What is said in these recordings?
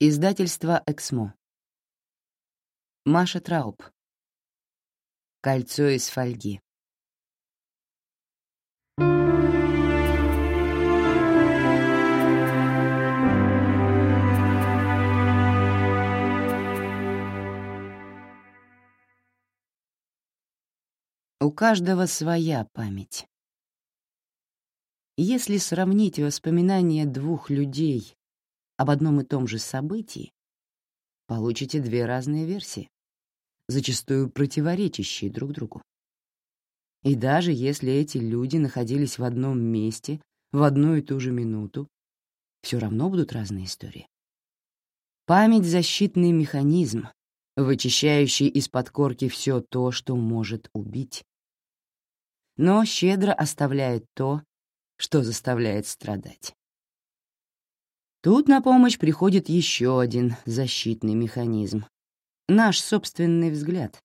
Издательство «Эксмо». Маша Трауб. Кольцо из фольги. У каждого своя память. Если сравнить воспоминания двух людей об одном и том же событии, получите две разные версии, зачастую противоречащие друг другу. И даже если эти люди находились в одном месте в одну и ту же минуту, все равно будут разные истории. Память — защитный механизм, вычищающий из-под корки все то, что может убить. Но щедро оставляет то, что заставляет страдать. Тут на помощь приходит еще один защитный механизм — наш собственный взгляд,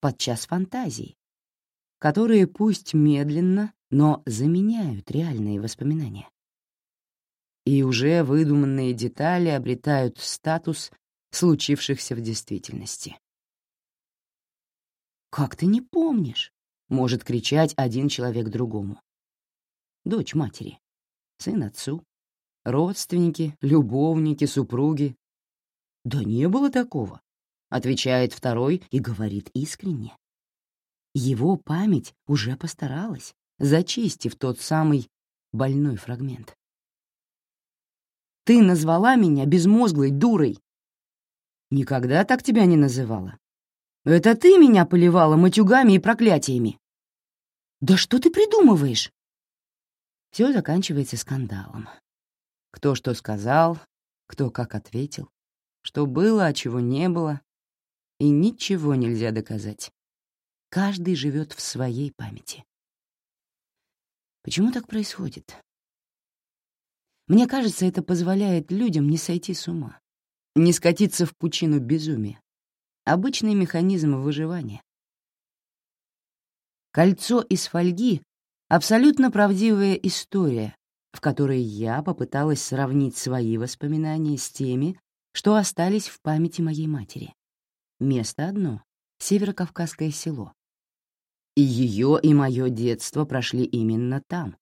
подчас фантазии, которые пусть медленно, но заменяют реальные воспоминания. И уже выдуманные детали обретают статус случившихся в действительности. «Как ты не помнишь?» — может кричать один человек другому. Дочь матери, сын отцу, родственники, любовники, супруги. «Да не было такого», — отвечает второй и говорит искренне. Его память уже постаралась, зачистив тот самый больной фрагмент. «Ты назвала меня безмозглой дурой!» «Никогда так тебя не называла. Это ты меня поливала матюгами и проклятиями!» «Да что ты придумываешь?» Все заканчивается скандалом. Кто что сказал, кто как ответил, что было, а чего не было, и ничего нельзя доказать. Каждый живет в своей памяти. Почему так происходит? Мне кажется, это позволяет людям не сойти с ума, не скатиться в пучину безумия. Обычный механизм выживания. Кольцо из фольги — абсолютно правдивая история, в которой я попыталась сравнить свои воспоминания с теми, что остались в памяти моей матери. Место одно — северокавказское село. И ее, и мое детство прошли именно там.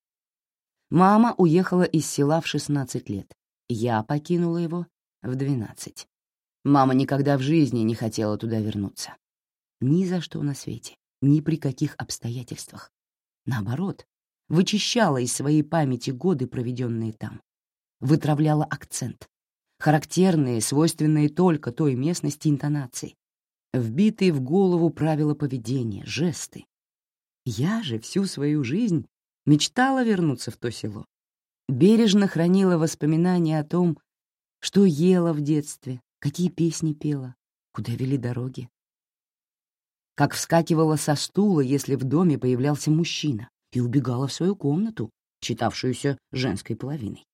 Мама уехала из села в 16 лет, я покинула его в 12. Мама никогда в жизни не хотела туда вернуться. Ни за что на свете, ни при каких обстоятельствах. Наоборот, вычищала из своей памяти годы, проведенные там, вытравляла акцент, характерные, свойственные только той местности интонации, вбитые в голову правила поведения, жесты. Я же всю свою жизнь мечтала вернуться в то село. Бережно хранила воспоминания о том, что ела в детстве, какие песни пела, куда вели дороги. Как вскакивала со стула, если в доме появлялся мужчина, и убегала в свою комнату, считавшуюся женской половиной.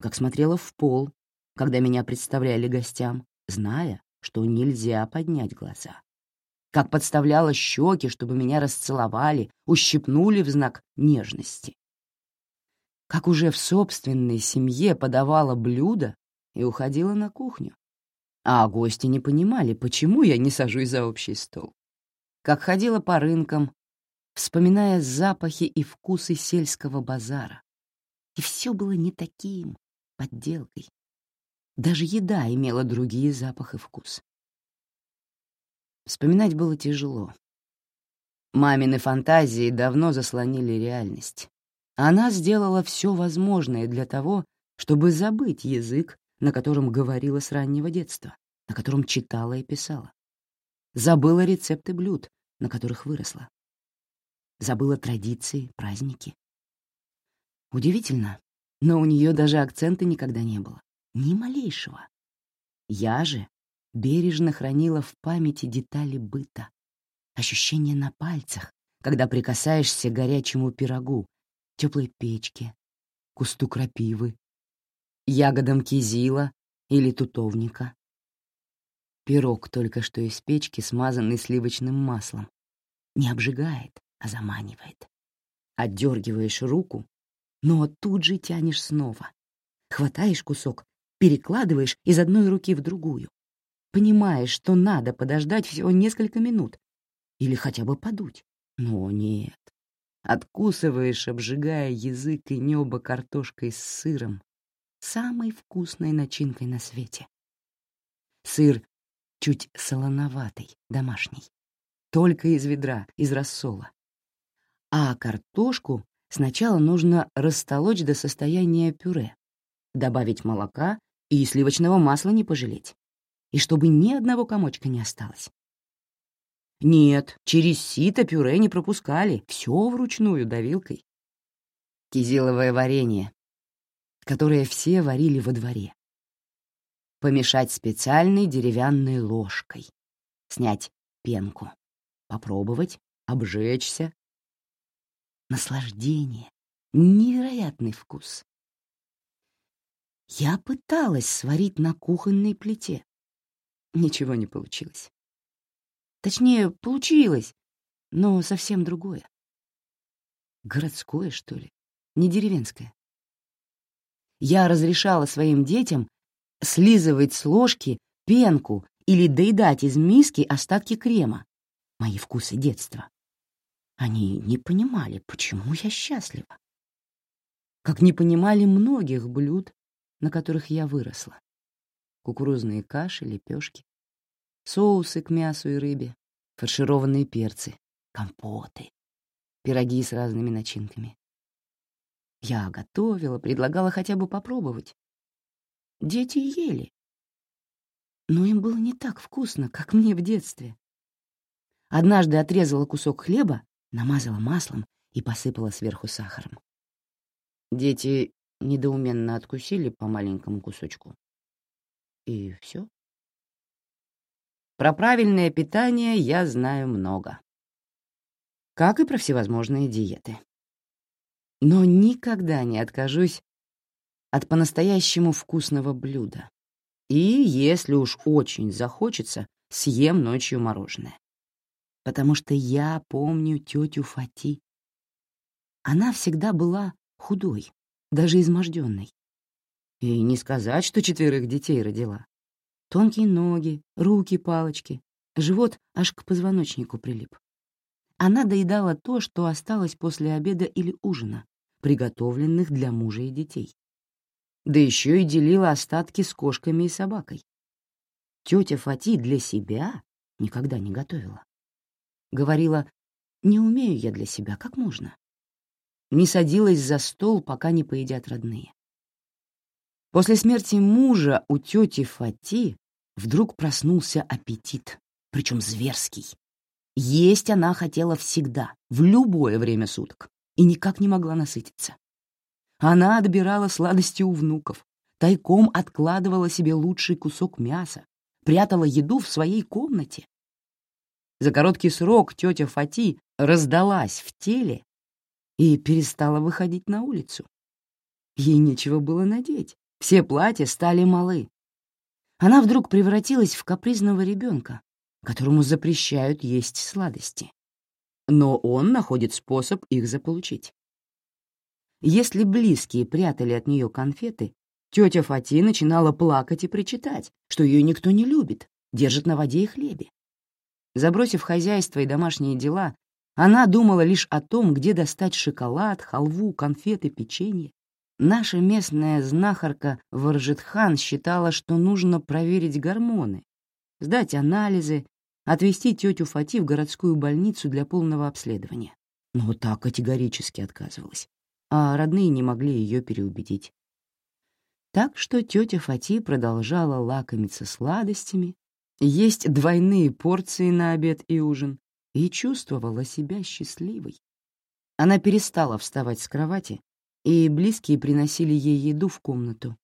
Как смотрела в пол, когда меня представляли гостям, зная, что нельзя поднять глаза. Как подставляла щеки, чтобы меня расцеловали, ущипнули в знак нежности. Как уже в собственной семье подавала блюда и уходила на кухню. А гости не понимали, почему я не сажусь за общий стол. Как ходила по рынкам, вспоминая запахи и вкусы сельского базара. И все было не таким, подделкой. Даже еда имела другие запах и вкус. Вспоминать было тяжело. Мамины фантазии давно заслонили реальность. Она сделала все возможное для того, чтобы забыть язык, на котором говорила с раннего детства, на котором читала и писала. Забыла рецепты блюд, на которых выросла забыла традиции, праздники. Удивительно, но у нее даже акцента никогда не было. Ни малейшего. Я же бережно хранила в памяти детали быта, ощущения на пальцах, когда прикасаешься к горячему пирогу, теплой печке, кусту крапивы, ягодам кизила или тутовника. Пирог только что из печки, смазанный сливочным маслом, не обжигает, заманивает. Отдергиваешь руку, но тут же тянешь снова. Хватаешь кусок, перекладываешь из одной руки в другую. Понимаешь, что надо подождать всего несколько минут или хотя бы подуть. Но нет. Откусываешь, обжигая язык и небо картошкой с сыром, самой вкусной начинкой на свете. Сыр чуть солоноватый, домашний, только из ведра, из рассола. А картошку сначала нужно растолочь до состояния пюре, добавить молока и сливочного масла не пожалеть, и чтобы ни одного комочка не осталось. Нет, через сито пюре не пропускали, все вручную давилкой. Кизиловое варенье, которое все варили во дворе. Помешать специальной деревянной ложкой. Снять пенку. Попробовать, обжечься. Наслаждение. Невероятный вкус. Я пыталась сварить на кухонной плите. Ничего не получилось. Точнее, получилось, но совсем другое. Городское, что ли, не деревенское. Я разрешала своим детям слизывать с ложки пенку или доедать из миски остатки крема, мои вкусы детства. Они не понимали, почему я счастлива. Как не понимали многих блюд, на которых я выросла. Кукурузные каши, лепешки, соусы к мясу и рыбе, фаршированные перцы, компоты, пироги с разными начинками. Я готовила, предлагала хотя бы попробовать. Дети ели. Но им было не так вкусно, как мне в детстве. Однажды отрезала кусок хлеба, намазала маслом и посыпала сверху сахаром. Дети недоуменно откусили по маленькому кусочку. И все. Про правильное питание я знаю много. Как и про всевозможные диеты. Но никогда не откажусь от по-настоящему вкусного блюда. И, если уж очень захочется, съем ночью мороженое. Потому что я помню тетю Фати. Она всегда была худой, даже изможденной. И не сказать, что четверых детей родила. Тонкие ноги, руки, палочки, живот аж к позвоночнику прилип. Она доедала то, что осталось после обеда или ужина, приготовленных для мужа и детей. Да еще и делила остатки с кошками и собакой. Тетя Фати для себя никогда не готовила. Говорила, не умею я для себя, как можно. Не садилась за стол, пока не поедят родные. После смерти мужа у тети Фати Вдруг проснулся аппетит, причем зверский. Есть она хотела всегда, в любое время суток, и никак не могла насытиться. Она отбирала сладости у внуков, тайком откладывала себе лучший кусок мяса, прятала еду в своей комнате. За короткий срок тетя Фати раздалась в теле и перестала выходить на улицу. Ей нечего было надеть, все платья стали малы, она вдруг превратилась в капризного ребенка, которому запрещают есть сладости. Но он находит способ их заполучить. Если близкие прятали от нее конфеты, тетя Фати начинала плакать и причитать, что ее никто не любит, держит на воде и хлебе. Забросив хозяйство и домашние дела, она думала лишь о том, где достать шоколад, халву, конфеты, печенье. Наша местная знахарка Варжитхан считала, что нужно проверить гормоны, сдать анализы, отвезти тетю Фати в городскую больницу для полного обследования. Но так категорически отказывалась, а родные не могли ее переубедить. Так что тетя Фати продолжала лакомиться сладостями, есть двойные порции на обед и ужин и чувствовала себя счастливой. Она перестала вставать с кровати и близкие приносили ей еду в комнату.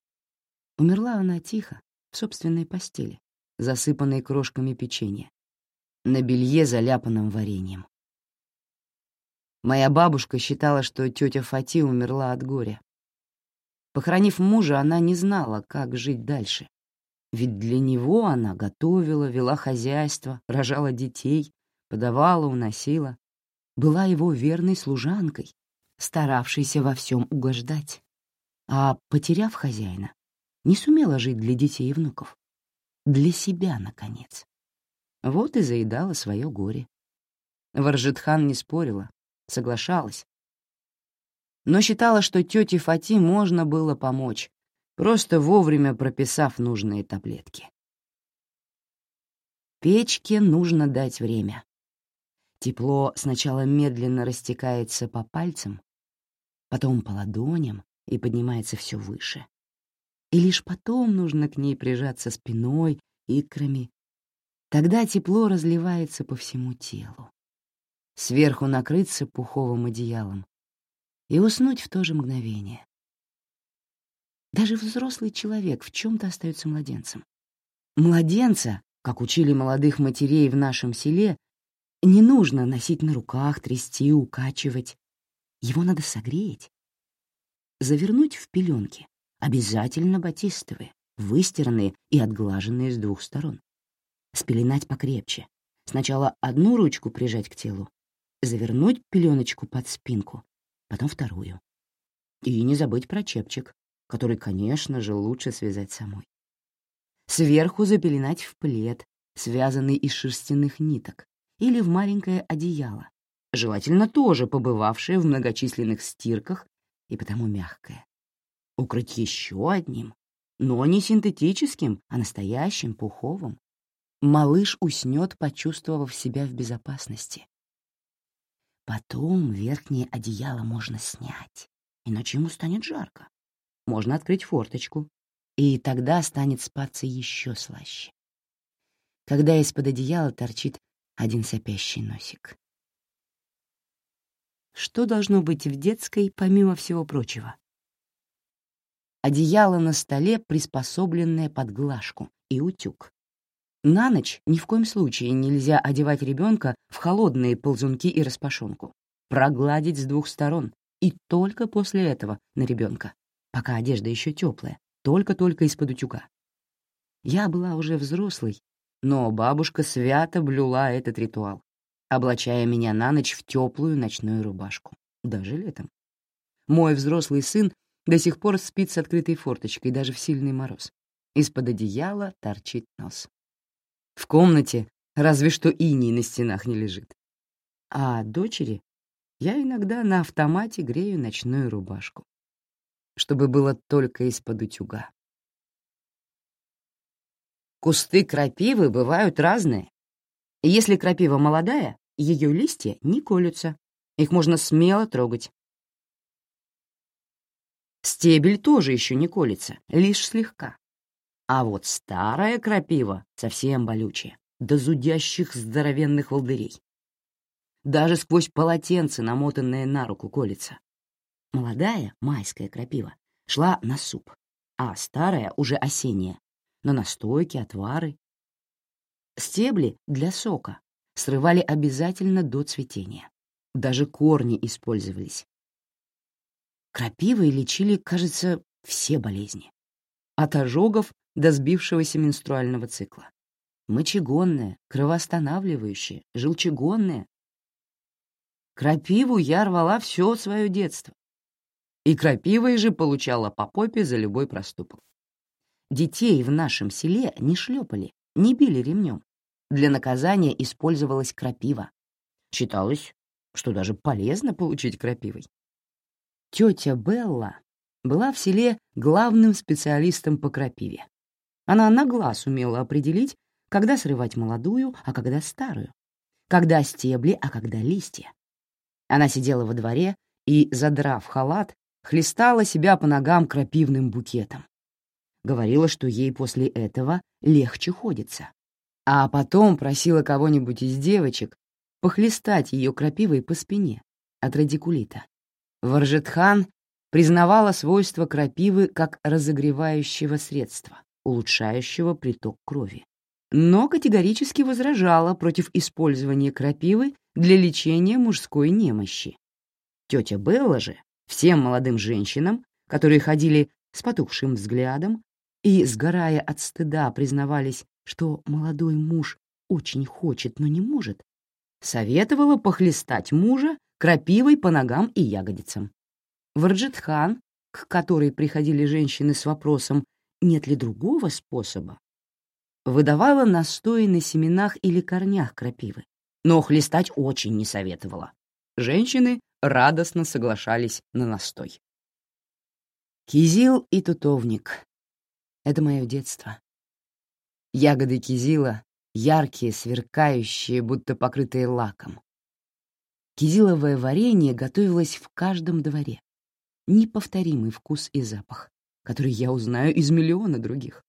Умерла она тихо, в собственной постели, засыпанной крошками печенья, на белье, заляпанном вареньем. Моя бабушка считала, что тетя Фати умерла от горя. Похоронив мужа, она не знала, как жить дальше. Ведь для него она готовила, вела хозяйство, рожала детей, подавала, уносила, была его верной служанкой, старавшийся во всем угождать. А, потеряв хозяина, не сумела жить для детей и внуков. Для себя, наконец. Вот и заедала свое горе. Варжитхан не спорила, соглашалась. Но считала, что тете Фати можно было помочь, просто вовремя прописав нужные таблетки. Печке нужно дать время. Тепло сначала медленно растекается по пальцам, потом по ладоням и поднимается все выше. И лишь потом нужно к ней прижаться спиной, икрами. Тогда тепло разливается по всему телу. Сверху накрыться пуховым одеялом и уснуть в то же мгновение. Даже взрослый человек в чем-то остается младенцем. Младенца, как учили молодых матерей в нашем селе, не нужно носить на руках, трясти, укачивать. Его надо согреть. Завернуть в пеленки, обязательно батистовые, выстиранные и отглаженные с двух сторон. Спеленать покрепче. Сначала одну ручку прижать к телу, завернуть пеленочку под спинку, потом вторую. И не забыть про чепчик, который, конечно же, лучше связать самой. Сверху запеленать в плед, связанный из шерстяных ниток, или в маленькое одеяло, желательно тоже побывавшее в многочисленных стирках и потому мягкое. Укрыть еще одним, но не синтетическим, а настоящим, пуховым. Малыш уснет, почувствовав себя в безопасности. Потом верхнее одеяло можно снять, иначе ему станет жарко. Можно открыть форточку, и тогда станет спаться еще слаще. Когда из-под одеяла торчит один сопящий носик. Что должно быть в детской, помимо всего прочего? Одеяло на столе, приспособленное под глажку, и утюг. На ночь ни в коем случае нельзя одевать ребенка в холодные ползунки и распашонку. Прогладить с двух сторон, и только после этого на ребенка, пока одежда еще теплая, только-только из-под утюга. Я была уже взрослой но бабушка свято блюла этот ритуал, облачая меня на ночь в теплую ночную рубашку, даже летом. Мой взрослый сын до сих пор спит с открытой форточкой даже в сильный мороз. Из-под одеяла торчит нос. В комнате разве что иней на стенах не лежит. А дочери я иногда на автомате грею ночную рубашку, чтобы было только из-под утюга. Кусты крапивы бывают разные. Если крапива молодая, ее листья не колются. Их можно смело трогать. Стебель тоже еще не колется, лишь слегка. А вот старая крапива совсем болючая, до зудящих здоровенных волдырей. Даже сквозь полотенце, намотанное на руку, колется. Молодая, майская крапива, шла на суп, а старая, уже осенняя, на настойки, отвары. Стебли для сока срывали обязательно до цветения. Даже корни использовались. Крапивой лечили, кажется, все болезни. От ожогов до сбившегося менструального цикла. Мочегонная, кровоостанавливающая, желчегонная. Крапиву я рвала все свое детство. И крапивой же получала по попе за любой проступок. Детей в нашем селе не шлепали, не били ремнем. Для наказания использовалась крапива. Считалось, что даже полезно получить крапивой. Тетя Белла была в селе главным специалистом по крапиве. Она на глаз умела определить, когда срывать молодую, а когда старую, когда стебли, а когда листья. Она сидела во дворе и, задрав халат, хлестала себя по ногам крапивным букетом. Говорила, что ей после этого легче ходится. А потом просила кого-нибудь из девочек похлестать ее крапивой по спине от радикулита. Варжетхан признавала свойства крапивы как разогревающего средства, улучшающего приток крови, но категорически возражала против использования крапивы для лечения мужской немощи. Тетя Белла же всем молодым женщинам, которые ходили с потухшим взглядом, и, сгорая от стыда, признавались, что молодой муж очень хочет, но не может, советовала похлестать мужа крапивой по ногам и ягодицам. Варджитхан, к которой приходили женщины с вопросом, нет ли другого способа, выдавала настои на семенах или корнях крапивы, но хлестать очень не советовала. Женщины радостно соглашались на настой. Кизил и тутовник — это мое детство. Ягоды кизила — яркие, сверкающие, будто покрытые лаком. Кизиловое варенье готовилось в каждом дворе. Неповторимый вкус и запах, который я узнаю из миллиона других.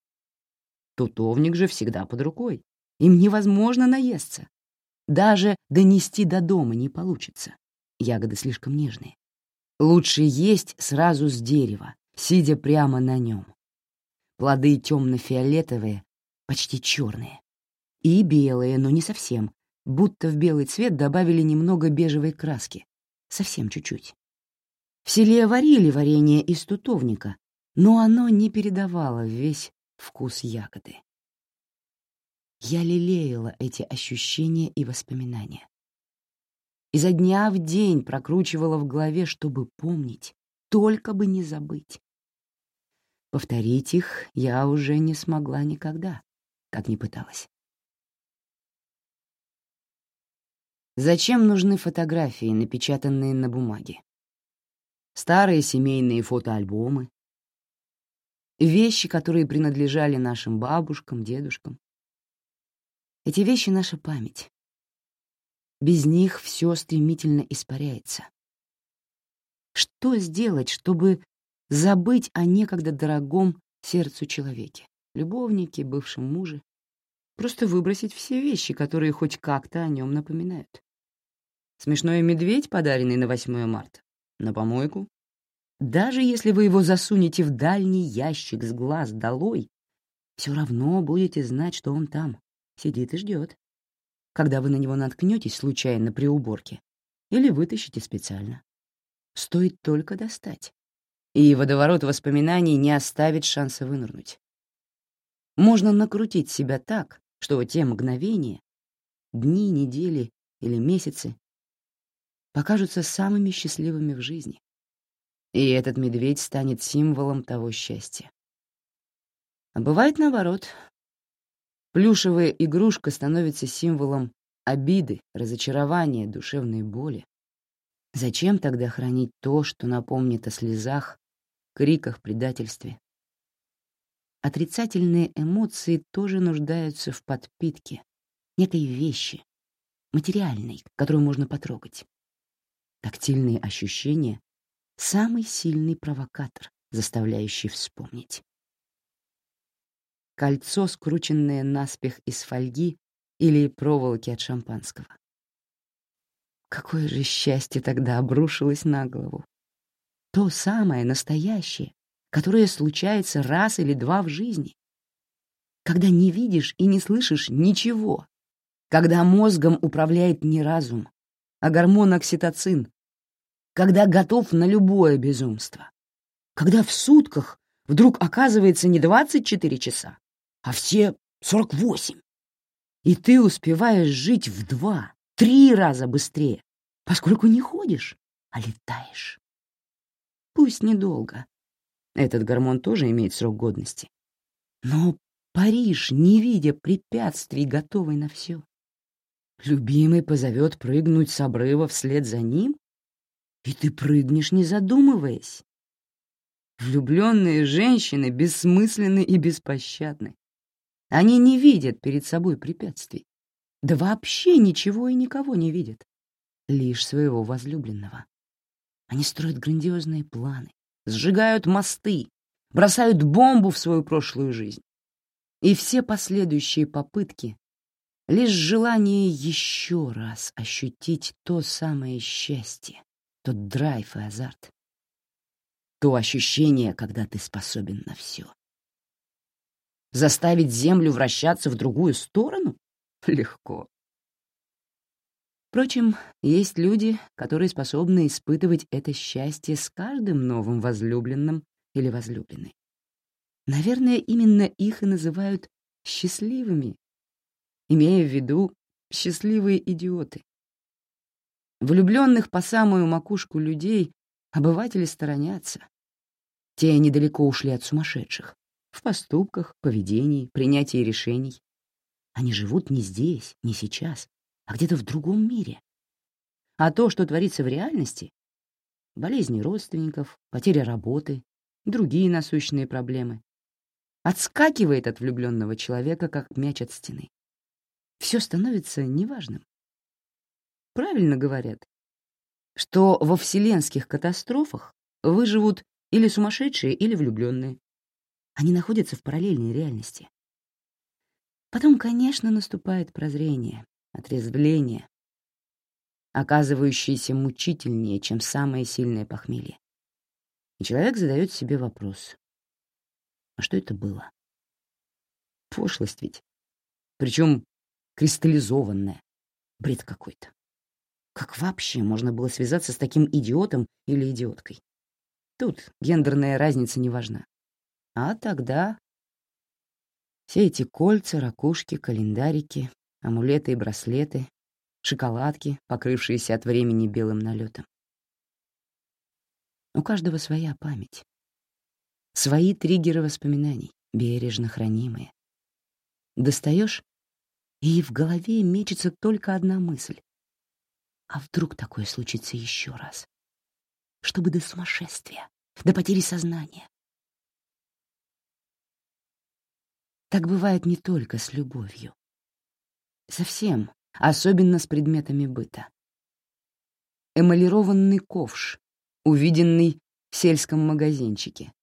Тутовник же всегда под рукой. Им невозможно наесться. Даже донести до дома не получится. Ягоды слишком нежные. Лучше есть сразу с дерева, сидя прямо на нем. Плоды темно-фиолетовые, почти черные. И белые, но не совсем, будто в белый цвет добавили немного бежевой краски. Совсем чуть-чуть. В селе варили варенье из тутовника, но оно не передавало весь вкус ягоды. Я лелеяла эти ощущения и воспоминания. Изо дня в день прокручивала в голове, чтобы помнить, только бы не забыть. Повторить их я уже не смогла никогда, как ни пыталась. Зачем нужны фотографии, напечатанные на бумаге? Старые семейные фотоальбомы, вещи, которые принадлежали нашим бабушкам, дедушкам. Эти вещи — наша память. Без них все стремительно испаряется. Что сделать, чтобы забыть о некогда дорогом сердцу человеке, любовнике, бывшем муже? Просто выбросить все вещи, которые хоть как-то о нем напоминают. Смешной медведь, подаренный на 8 марта? На помойку? Даже если вы его засунете в дальний ящик с глаз долой, все равно будете знать, что он там, сидит и ждет. Когда вы на него наткнетесь случайно при уборке или вытащите специально. Стоит только достать. И водоворот воспоминаний не оставит шанса вынырнуть. Можно накрутить себя так, что те мгновения, дни, недели или месяцы покажутся самыми счастливыми в жизни. И этот медведь станет символом того счастья. А бывает наоборот. Плюшевая игрушка становится символом обиды, разочарования, душевной боли. Зачем тогда хранить то, что напомнит о слезах, криках, предательстве? Отрицательные эмоции тоже нуждаются в подпитке, некой вещи, материальной, которую можно потрогать. Тактильные ощущения самый сильный провокатор, заставляющий вспомнить. Кольцо, скрученное наспех из фольги или проволоки от шампанского. Какое же счастье тогда обрушилось на голову. То самое настоящее, которое случается раз или два в жизни. Когда не видишь и не слышишь ничего. Когда мозгом управляет не разум, а гормон окситоцин, когда готов на любое безумство. Когда в сутках вдруг оказывается не 24 часа, а все 48. И ты успеваешь жить в два, три раза быстрее, поскольку не ходишь, а летаешь. Пусть недолго. Этот гормон тоже имеет срок годности. Но Париж, не видя препятствий, готовый на все. Любимый позовет прыгнуть с обрыва вслед за ним? и ты прыгнешь, не задумываясь. Влюбленные женщины бессмысленны и беспощадны. Они не видят перед собой препятствий. Да вообще ничего и никого не видят. Лишь своего возлюбленного. Они строят грандиозные планы, сжигают мосты, бросают бомбу в свою прошлую жизнь. И все последующие попытки — лишь желание еще раз ощутить то самое счастье, тот драйв и азарт. То ощущение, когда ты способен на все. Заставить Землю вращаться в другую сторону? Легко. Впрочем, есть люди, которые способны испытывать это счастье с каждым новым возлюбленным или возлюбленной. Наверное, именно их и называют счастливыми, имея в виду счастливые идиоты. Влюбленных по самую макушку людей обыватели сторонятся. Те недалеко ушли от сумасшедших. В поступках, поведении, принятии решений. Они живут не здесь, не сейчас, а где-то в другом мире. А то, что творится в реальности — болезни родственников, потеря работы, другие насущные проблемы — отскакивает от влюбленного человека, как мяч от стены. Все становится неважным. Правильно говорят, что во вселенских катастрофах выживут или сумасшедшие, или влюбленные. Они находятся в параллельной реальности. Потом, конечно, наступает прозрение, отрезвление, оказывающееся мучительнее, чем самое сильное похмелье. И человек задает себе вопрос. А что это было? Пошлость ведь. Причем кристаллизованная. Бред какой-то. Как вообще можно было связаться с таким идиотом или идиоткой? Тут гендерная разница не важна. А тогда все эти кольца, ракушки, календарики, амулеты и браслеты, шоколадки, покрывшиеся от времени белым налетом. У каждого своя память. Свои триггеры воспоминаний, бережно хранимые. Достаешь, и в голове мечется только одна мысль. А вдруг такое случится еще раз? Чтобы до сумасшествия, до потери сознания. Так бывает не только с любовью. Совсем, особенно с предметами быта. Эмалированный ковш, увиденный в сельском магазинчике,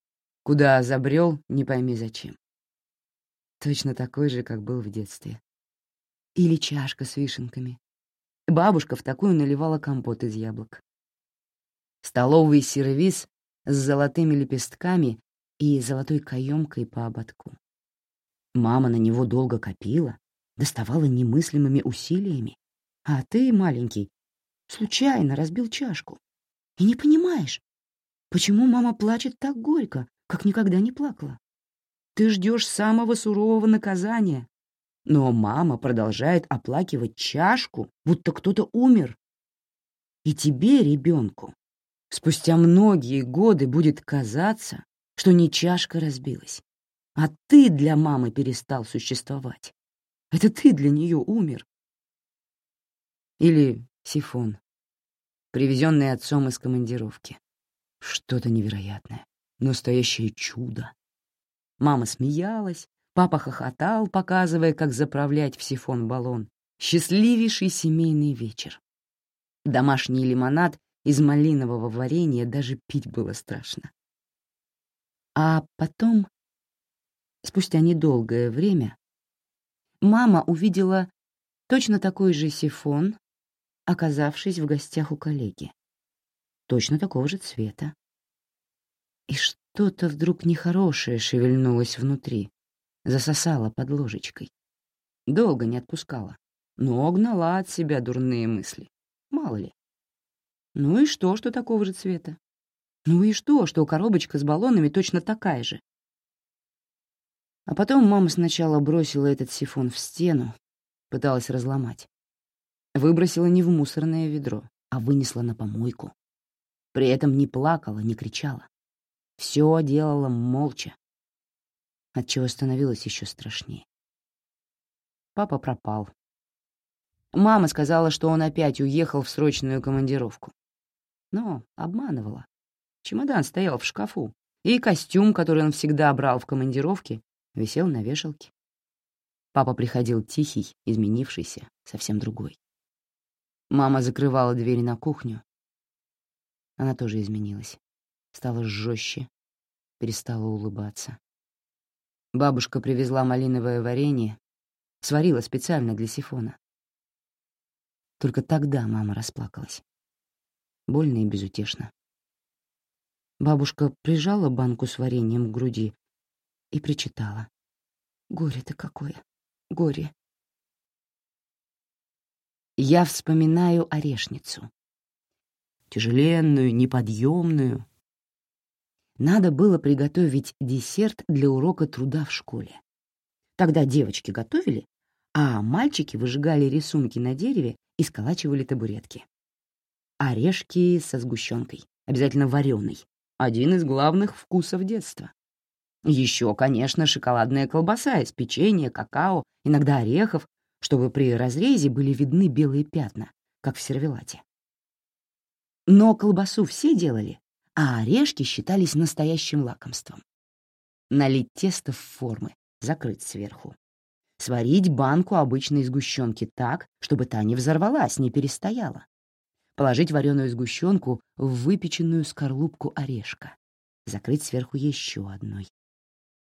куда забрел не пойми зачем. Точно такой же, как был в детстве. Или чашка с вишенками. Бабушка в такую наливала компот из яблок. Столовый сервиз с золотыми лепестками и золотой каемкой по ободку. Мама на него долго копила, доставала немыслимыми усилиями. А ты, маленький, случайно разбил чашку. И не понимаешь, почему мама плачет так горько, как никогда не плакала. Ты ждешь самого сурового наказания. Но мама продолжает оплакивать чашку, будто кто-то умер. И тебе, ребенку, спустя многие годы будет казаться, что не чашка разбилась, а ты для мамы перестал существовать. Это ты для нее умер. Или сифон, привезенный отцом из командировки. Что-то невероятное, настоящее чудо. Мама смеялась, папа хохотал, показывая, как заправлять в сифон баллон. Счастливейший семейный вечер. Домашний лимонад из малинового варенья даже пить было страшно. А потом, спустя недолгое время, мама увидела точно такой же сифон, оказавшись в гостях у коллеги. Точно такого же цвета. И что-то вдруг нехорошее шевельнулось внутри, засосало под ложечкой. Долго не отпускала, но гнала от себя дурные мысли. Мало ли. Ну и что, что такого же цвета? Ну и что, что коробочка с баллонами точно такая же? А потом мама сначала бросила этот сифон в стену, пыталась разломать. Выбросила не в мусорное ведро, а вынесла на помойку. При этом не плакала, не кричала. Все делала молча, отчего становилось еще страшнее. Папа пропал. Мама сказала, что он опять уехал в срочную командировку. Но обманывала. Чемодан стоял в шкафу, и костюм, который он всегда брал в командировке, висел на вешалке. Папа приходил тихий, изменившийся, совсем другой. Мама закрывала дверь на кухню. Она тоже изменилась. Стала жестче, перестала улыбаться. Бабушка привезла малиновое варенье, сварила специально для сифона. Только тогда мама расплакалась. Больно и безутешно. Бабушка прижала банку с вареньем к груди и причитала. «Горе-то какое! Горе!» Я вспоминаю орешницу. Тяжеленную, неподъемную. Надо было приготовить десерт для урока труда в школе. Тогда девочки готовили, а мальчики выжигали рисунки на дереве и сколачивали табуретки. Орешки со сгущенкой, обязательно вареной. Один из главных вкусов детства. Еще, конечно, шоколадная колбаса из печенья, какао, иногда орехов, чтобы при разрезе были видны белые пятна, как в сервелате. Но колбасу все делали, а орешки считались настоящим лакомством. Налить тесто в формы, закрыть сверху. Сварить банку обычной сгущенки так, чтобы та не взорвалась, не перестояла. Положить вареную сгущенку в выпеченную скорлупку орешка. Закрыть сверху еще одной.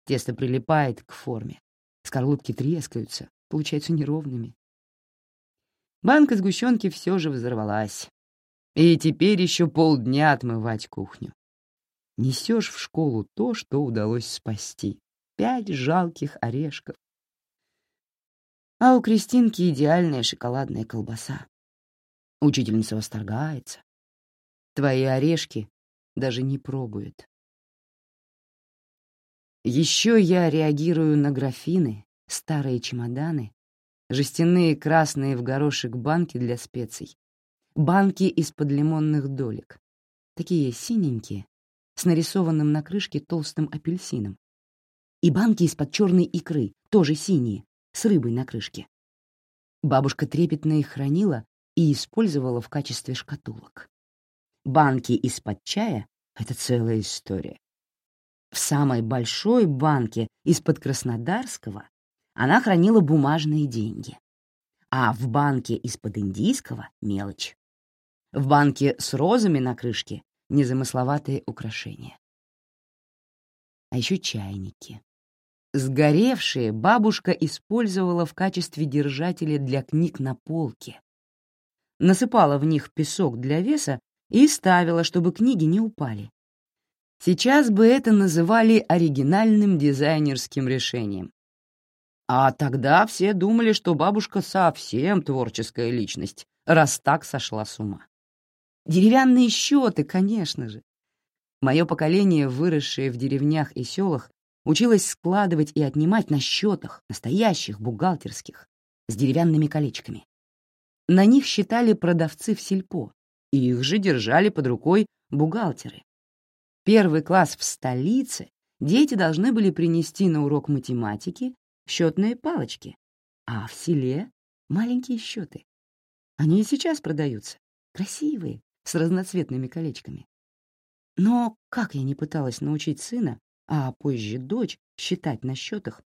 Тесто прилипает к форме. Скорлупки трескаются, получаются неровными. Банка сгущенки все же взорвалась. И теперь еще полдня отмывать кухню. Несешь в школу то, что удалось спасти. Пять жалких орешков. А у Кристинки идеальная шоколадная колбаса. Учительница восторгается. Твои орешки даже не пробует. Еще я реагирую на графины, старые чемоданы, жестяные красные в горошек банки для специй, банки из-под лимонных долек, такие синенькие, с нарисованным на крышке толстым апельсином, и банки из-под черной икры, тоже синие, с рыбой на крышке. Бабушка трепетно их хранила и использовала в качестве шкатулок. Банки из-под чая — это целая история. В самой большой банке из-под Краснодарского она хранила бумажные деньги, а в банке из-под Индийского — мелочь. В банке с розами на крышке — незамысловатые украшения. А еще чайники. Сгоревшие бабушка использовала в качестве держателя для книг на полке. Насыпала в них песок для веса и ставила, чтобы книги не упали. Сейчас бы это называли оригинальным дизайнерским решением. А тогда все думали, что бабушка совсем творческая личность, раз так сошла с ума. Деревянные счеты, конечно же. Мое поколение, выросшее в деревнях и селах, училось складывать и отнимать на счетах, настоящих, бухгалтерских, с деревянными колечками. На них считали продавцы в сельпо, и их же держали под рукой бухгалтеры. Первый класс в столице дети должны были принести на урок математики счетные палочки, а в селе — маленькие счеты. Они и сейчас продаются, красивые, с разноцветными колечками. Но как я не пыталась научить сына, а позже дочь, считать на счетах,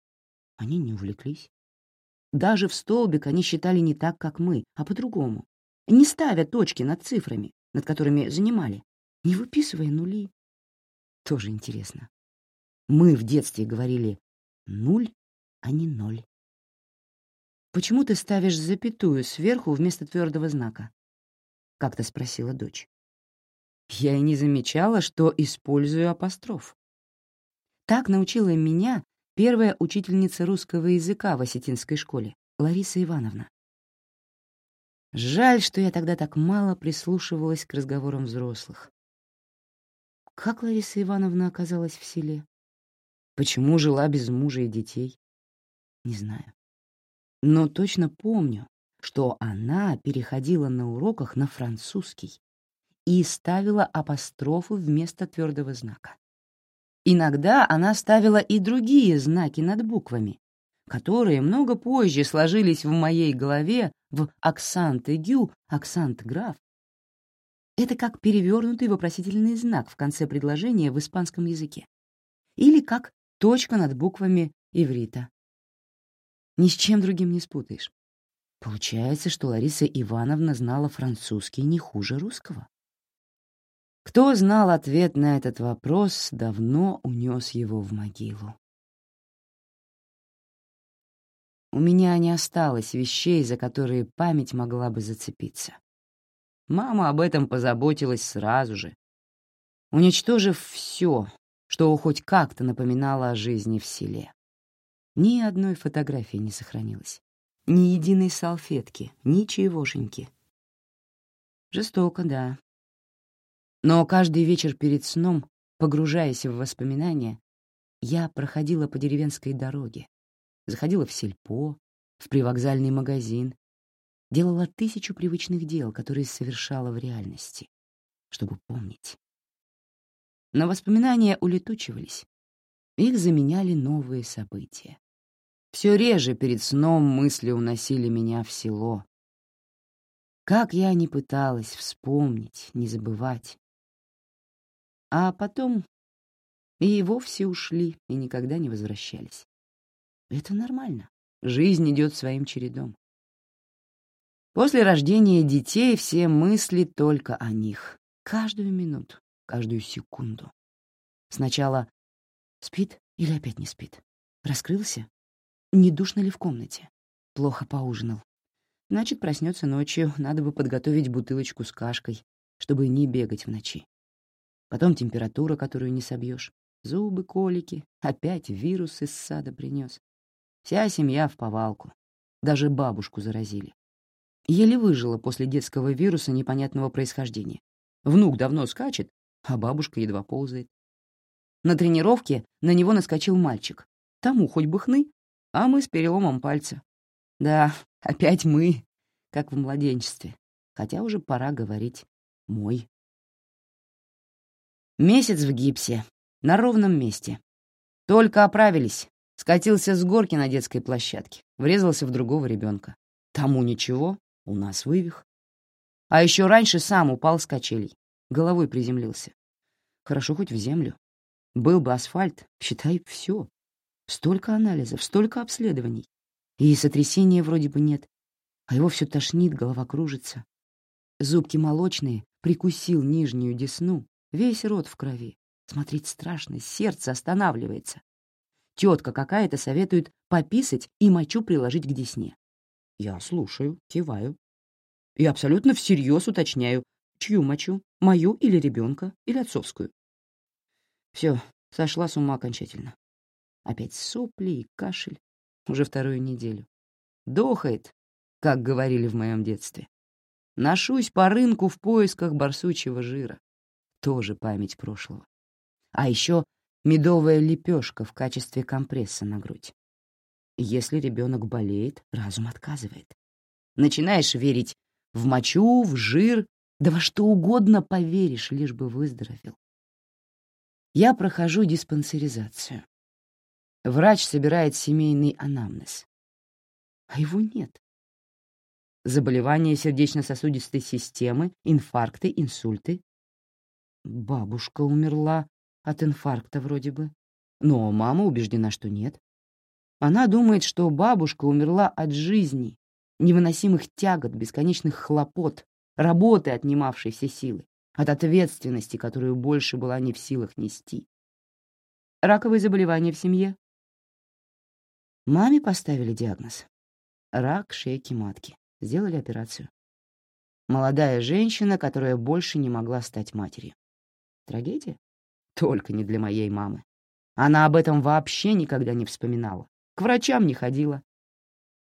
они не увлеклись. Даже в столбик они считали не так, как мы, а по-другому, не ставя точки над цифрами, над которыми занимали, не выписывая нули. Тоже интересно. Мы в детстве говорили «нуль а не ноль. «Почему ты ставишь запятую сверху вместо твердого знака?» — как-то спросила дочь. Я и не замечала, что использую апостроф. Так научила меня первая учительница русского языка в осетинской школе, Лариса Ивановна. Жаль, что я тогда так мало прислушивалась к разговорам взрослых. Как Лариса Ивановна оказалась в селе? Почему жила без мужа и детей? Не знаю. Но точно помню, что она переходила на уроках на французский и ставила апострофы вместо твердого знака. Иногда она ставила и другие знаки над буквами, которые много позже сложились в моей голове в аксант-эгю, аксант-граф. Это как перевернутый вопросительный знак в конце предложения в испанском языке. Или как точка над буквами иврита. Ни с чем другим не спутаешь. Получается, что Лариса Ивановна знала французский не хуже русского. Кто знал ответ на этот вопрос, давно унес его в могилу. У меня не осталось вещей, за которые память могла бы зацепиться. Мама об этом позаботилась сразу же, уничтожив все, что хоть как-то напоминало о жизни в селе. Ни одной фотографии не сохранилось. Ни единой салфетки, ничегошеньки. Жестоко, да. Но каждый вечер перед сном, погружаясь в воспоминания, я проходила по деревенской дороге, заходила в сельпо, в привокзальный магазин, делала тысячу привычных дел, которые совершала в реальности, чтобы помнить. Но воспоминания улетучивались, их заменяли новые события. Все реже перед сном мысли уносили меня в село. Как я не пыталась вспомнить, не забывать. А потом и вовсе ушли и никогда не возвращались. Это нормально. Жизнь идет своим чередом. После рождения детей все мысли только о них. Каждую минуту, каждую секунду. Сначала спит или опять не спит? Раскрылся? Не душно ли в комнате? Плохо поужинал. Значит, проснется ночью, надо бы подготовить бутылочку с кашкой, чтобы не бегать в ночи. Потом температура, которую не собьешь, зубы, колики, опять вирус из сада принес. Вся семья в повалку. Даже бабушку заразили. Еле выжила после детского вируса непонятного происхождения. Внук давно скачет, а бабушка едва ползает. На тренировке на него наскочил мальчик. Тому хоть бы хны, а мы с переломом пальца. Да, опять мы, как в младенчестве, хотя уже пора говорить «мой». Месяц в гипсе, на ровном месте. Только оправились, скатился с горки на детской площадке, врезался в другого ребенка. Тому ничего, у нас вывих. А еще раньше сам упал с качелей, головой приземлился. Хорошо хоть в землю. Был бы асфальт, считай, все. Столько анализов, столько обследований. И сотрясения вроде бы нет. А его все тошнит, голова кружится. Зубки молочные, прикусил нижнюю десну, весь рот в крови. Смотреть страшно, сердце останавливается. Тетка какая-то советует пописать и мочу приложить к десне. Я слушаю, киваю. И абсолютно всерьез уточняю, чью мочу, мою или ребенка, или отцовскую. Все, сошла с ума окончательно. Опять сопли и кашель. Уже вторую неделю. Дохает, как говорили в моем детстве. Ношусь по рынку в поисках барсучьего жира. Тоже память прошлого. А еще медовая лепешка в качестве компресса на грудь. Если ребенок болеет, разум отказывает. Начинаешь верить в мочу, в жир, да во что угодно поверишь, лишь бы выздоровел. Я прохожу диспансеризацию. Врач собирает семейный анамнез. А его нет. Заболевания сердечно-сосудистой системы, инфаркты, инсульты. Бабушка умерла от инфаркта вроде бы. Но мама убеждена, что нет. Она думает, что бабушка умерла от жизни, невыносимых тягот, бесконечных хлопот, работы, отнимавшей все силы, от ответственности, которую больше была не в силах нести. Раковые заболевания в семье? Маме поставили диагноз. Рак шейки матки. Сделали операцию. Молодая женщина, которая больше не могла стать матерью. Трагедия? Только не для моей мамы. Она об этом вообще никогда не вспоминала к врачам не ходила.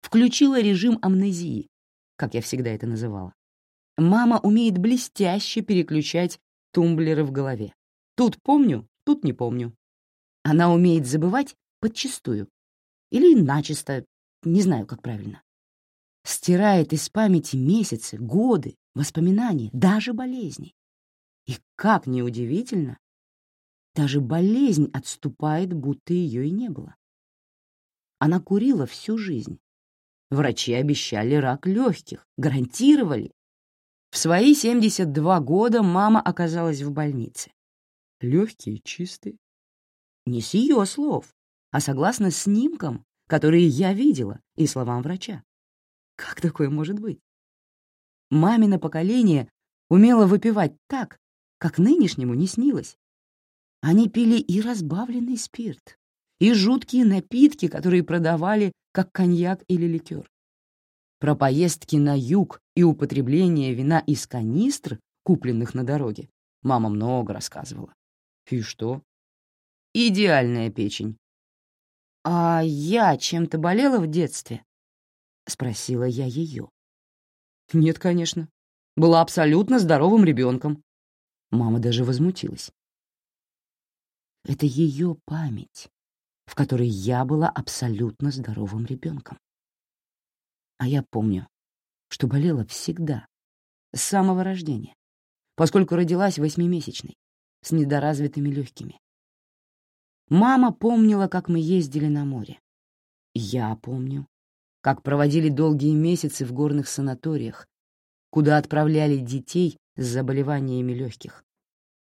Включила режим амнезии, как я всегда это называла. Мама умеет блестяще переключать тумблеры в голове. Тут помню, тут не помню. Она умеет забывать подчистую. Или начисто, не знаю, как правильно. Стирает из памяти месяцы, годы, воспоминания, даже болезни. И как неудивительно, даже болезнь отступает, будто ее и не было. Она курила всю жизнь. Врачи обещали рак легких, гарантировали. В свои 72 года мама оказалась в больнице. Легкие чистые. Не с ее слов, а согласно снимкам, которые я видела, и словам врача. Как такое может быть? Мамино поколение умело выпивать так, как нынешнему не снилось. Они пили и разбавленный спирт, и жуткие напитки, которые продавали как коньяк или ликер. Про поездки на юг и употребление вина из канистр, купленных на дороге, мама много рассказывала. И что? Идеальная печень. «А я чем-то болела в детстве?» — спросила я ее. «Нет, конечно. Была абсолютно здоровым ребенком». Мама даже возмутилась. Это ее память, в которой я была абсолютно здоровым ребенком. А я помню, что болела всегда, с самого рождения, поскольку родилась восьмимесячной, с недоразвитыми легкими. Мама помнила, как мы ездили на море. Я помню, как проводили долгие месяцы в горных санаториях, куда отправляли детей с заболеваниями легких.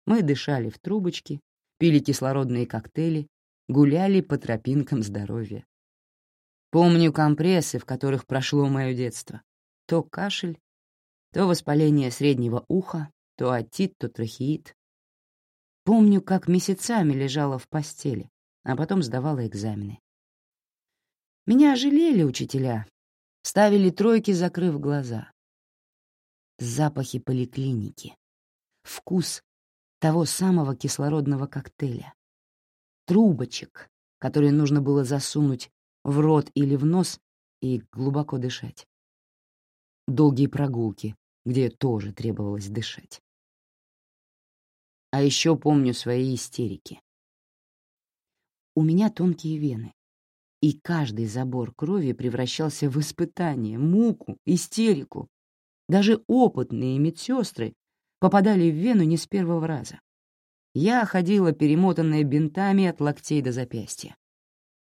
Мы дышали в трубочки, пили кислородные коктейли, гуляли по тропинкам здоровья. Помню компрессы, в которых прошло мое детство. То кашель, то воспаление среднего уха, то отит, то трахеит. Помню, как месяцами лежала в постели, а потом сдавала экзамены. Меня жалели учителя, ставили тройки, закрыв глаза. Запахи поликлиники, вкус того самого кислородного коктейля, трубочек, которые нужно было засунуть в рот или в нос и глубоко дышать. Долгие прогулки, где тоже требовалось дышать. А еще помню свои истерики. У меня тонкие вены, и каждый забор крови превращался в испытание, муку, истерику. Даже опытные медсестры попадали в вену не с первого раза. Я ходила перемотанная бинтами от локтей до запястья.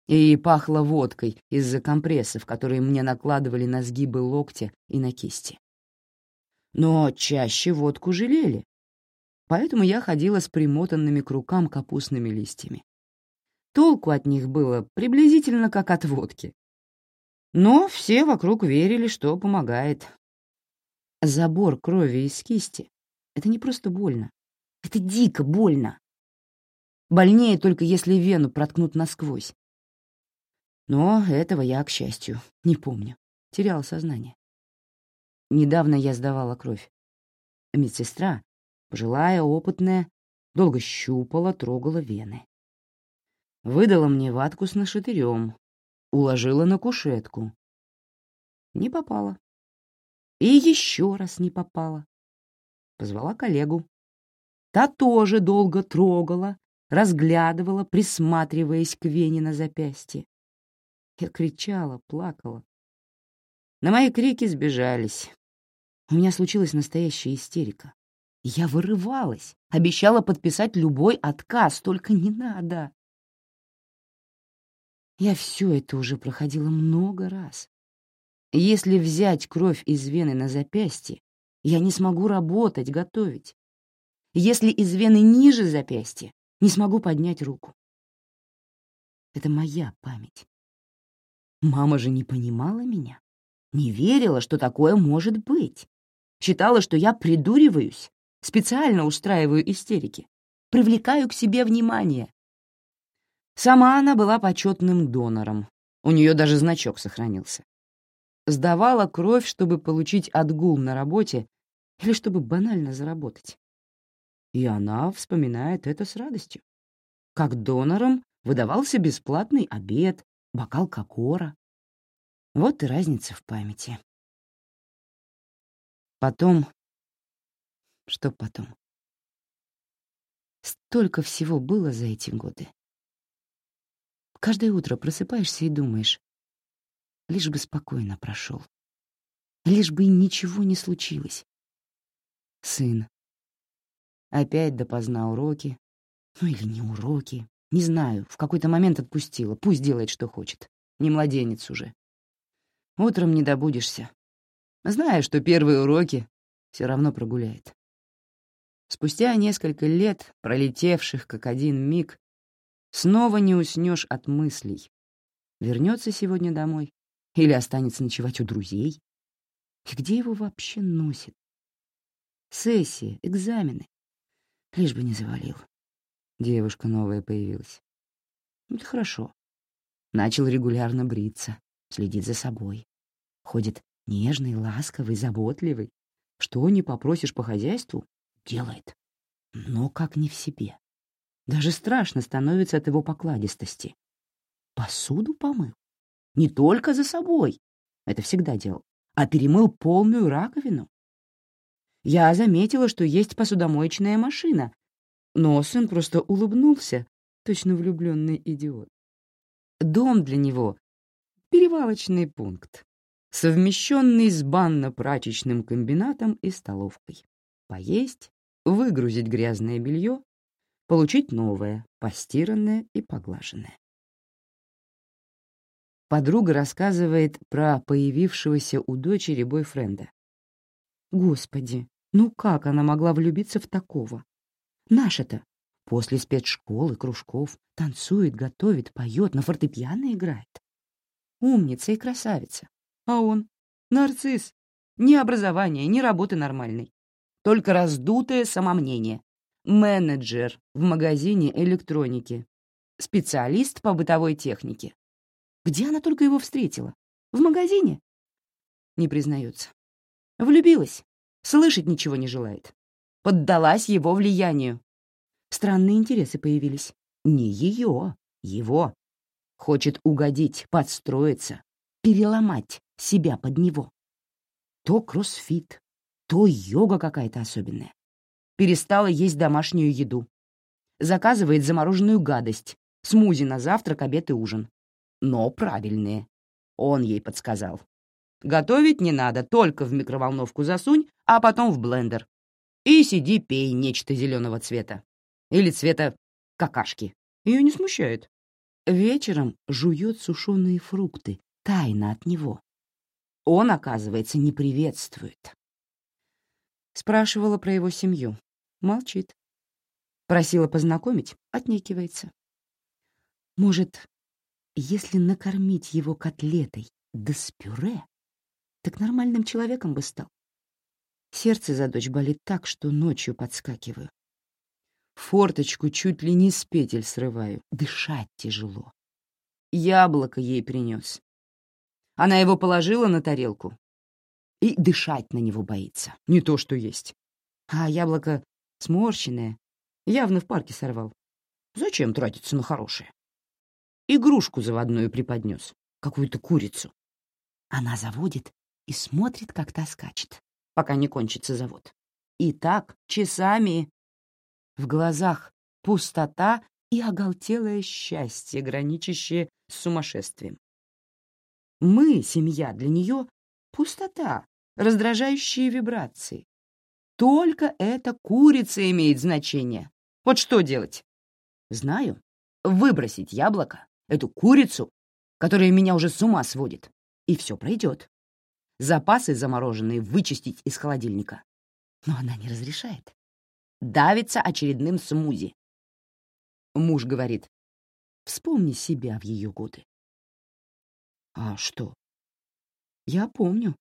И пахло водкой из-за компрессов, которые мне накладывали на сгибы локтя и на кисти. Но чаще водку жалели, поэтому я ходила с примотанными к рукам капустными листьями. Толку от них было приблизительно как от водки. Но все вокруг верили, что помогает. Забор крови из кисти — это не просто больно. Это дико больно. Больнее только если вену проткнут насквозь. Но этого я, к счастью, не помню. Теряла сознание. Недавно я сдавала кровь. Медсестра, пожилая, опытная, долго щупала, трогала вены. Выдала мне ватку с нашатырем, уложила на кушетку. Не попала. И еще раз не попала. Позвала коллегу. Та тоже долго трогала, разглядывала, присматриваясь к вене на запястье. Я кричала, плакала. На мои крики сбежались. У меня случилась настоящая истерика. Я вырывалась, обещала подписать любой отказ, только не надо. Я все это уже проходила много раз. Если взять кровь из вены на запястье, я не смогу работать, готовить. Если из вены ниже запястья, не смогу поднять руку. Это моя память. Мама же не понимала меня, не верила, что такое может быть. Считала, что я придуриваюсь, специально устраиваю истерики, привлекаю к себе внимание. Сама она была почетным донором, у нее даже значок сохранился. Сдавала кровь, чтобы получить отгул на работе или чтобы банально заработать. И она вспоминает это с радостью. Как донором выдавался бесплатный обед, бокал кокора. Вот и разница в памяти. Потом что потом? Столько всего было за эти годы. Каждое утро просыпаешься и думаешь, лишь бы спокойно прошел, лишь бы ничего не случилось. Сын. Опять допоздна уроки, ну или не уроки, не знаю, в какой-то момент отпустила, пусть делает, что хочет. Не младенец уже. Утром не добудешься. Зная, что первые уроки все равно прогуляет. Спустя несколько лет, пролетевших как один миг, снова не уснешь от мыслей. Вернется сегодня домой или останется ночевать у друзей? И где его вообще носит? Сессии, экзамены. Лишь бы не завалил. Девушка новая появилась. Это хорошо. Начал регулярно бриться, следить за собой. Ходит нежный, ласковый, заботливый. Что не попросишь по хозяйству, делает. Но как не в себе. Даже страшно становится от его покладистости. Посуду помыл. Не только за собой, это всегда делал, а перемыл полную раковину. Я заметила, что есть посудомоечная машина, но сын просто улыбнулся, точно влюбленный идиот. Дом для него — перевалочный пункт, совмещенный с банно-прачечным комбинатом и столовкой. Поесть, выгрузить грязное белье, получить новое, постиранное и поглаженное. Подруга рассказывает про появившегося у дочери бойфренда. Господи, ну как она могла влюбиться в такого? Наша-то после спецшколы, кружков, танцует, готовит, поет, на фортепиано играет. Умница и красавица. А он — нарцисс. Ни образования, ни работы нормальной. Только раздутое самомнение. Менеджер в магазине электроники. Специалист по бытовой технике. Где она только его встретила? В магазине? Не признается. Влюбилась. Слышать ничего не желает. Поддалась его влиянию. Странные интересы появились. Не ее, его. Хочет угодить, подстроиться, переломать себя под него. То кроссфит, то йога какая-то особенная. Перестала есть домашнюю еду. Заказывает замороженную гадость, смузи на завтрак, обед и ужин но правильные. Он ей подсказал. Готовить не надо, только в микроволновку засунь, а потом в блендер. И сиди пей нечто зеленого цвета. Или цвета какашки. Ее не смущает. Вечером жует сушеные фрукты, тайно от него. Он, оказывается, не приветствует. Спрашивала про его семью. Молчит. Просила познакомить, отнекивается. Может, если накормить его котлетой да с пюре, так нормальным человеком бы стал. Сердце за дочь болит так, что ночью подскакиваю. Форточку чуть ли не с петель срываю, дышать тяжело. Яблоко ей принес. Она его положила на тарелку и дышать на него боится, не то что есть. А яблоко сморщенное, явно в парке сорвал. Зачем тратиться на хорошее? игрушку заводную преподнес, какую-то курицу. Она заводит и смотрит, как та скачет, пока не кончится завод. И так часами. В глазах пустота и оголтелое счастье, граничащее с сумасшествием. Мы, семья, для нее — пустота, раздражающие вибрации. Только эта курица имеет значение. Вот что делать? Знаю. Выбросить яблоко эту курицу, которая меня уже с ума сводит, и все пройдет. Запасы замороженные вычистить из холодильника. Но она не разрешает. Давится очередным смузи. Муж говорит, вспомни себя в ее годы. А что? Я помню.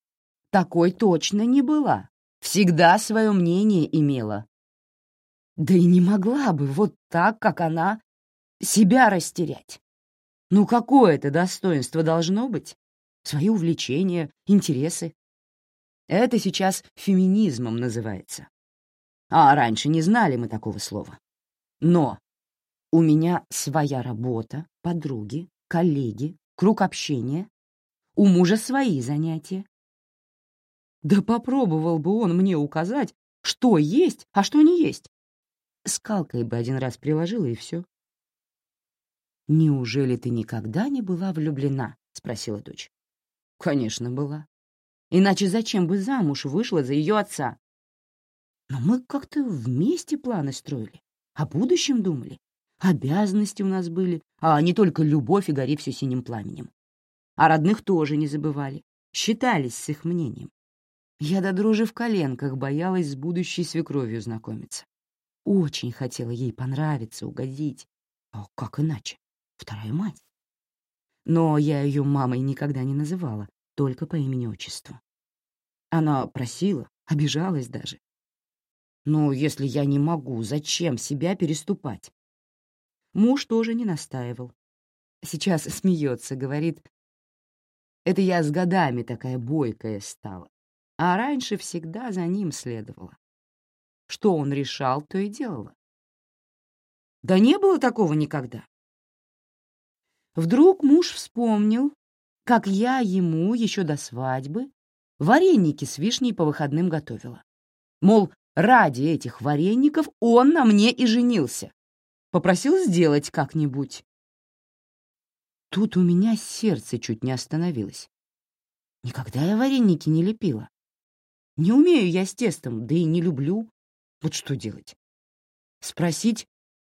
Такой точно не была. Всегда свое мнение имела. Да и не могла бы вот так, как она, себя растерять. Ну какое это достоинство должно быть? Свои увлечения, интересы. Это сейчас феминизмом называется. А раньше не знали мы такого слова. Но у меня своя работа, подруги, коллеги, круг общения. У мужа свои занятия. Да попробовал бы он мне указать, что есть, а что не есть. Скалкой бы один раз приложила, и все. «Неужели ты никогда не была влюблена?» — спросила дочь. «Конечно, была. Иначе зачем бы замуж вышла за ее отца? Но мы как-то вместе планы строили, о будущем думали. Обязанности у нас были, а не только любовь и гори все синим пламенем. А родных тоже не забывали, считались с их мнением. Я до дрожи в коленках боялась с будущей свекровью знакомиться. Очень хотела ей понравиться, угодить. А как иначе? вторая мать. Но я ее мамой никогда не называла, только по имени-отчеству. Она просила, обижалась даже. Но если я не могу, зачем себя переступать? Муж тоже не настаивал. Сейчас смеется, говорит, это я с годами такая бойкая стала, а раньше всегда за ним следовала. Что он решал, то и делала. Да не было такого никогда. Вдруг муж вспомнил, как я ему еще до свадьбы вареники с вишней по выходным готовила. Мол, ради этих вареников он на мне и женился. Попросил сделать как-нибудь. Тут у меня сердце чуть не остановилось. Никогда я вареники не лепила. Не умею я с тестом, да и не люблю. Вот что делать? Спросить,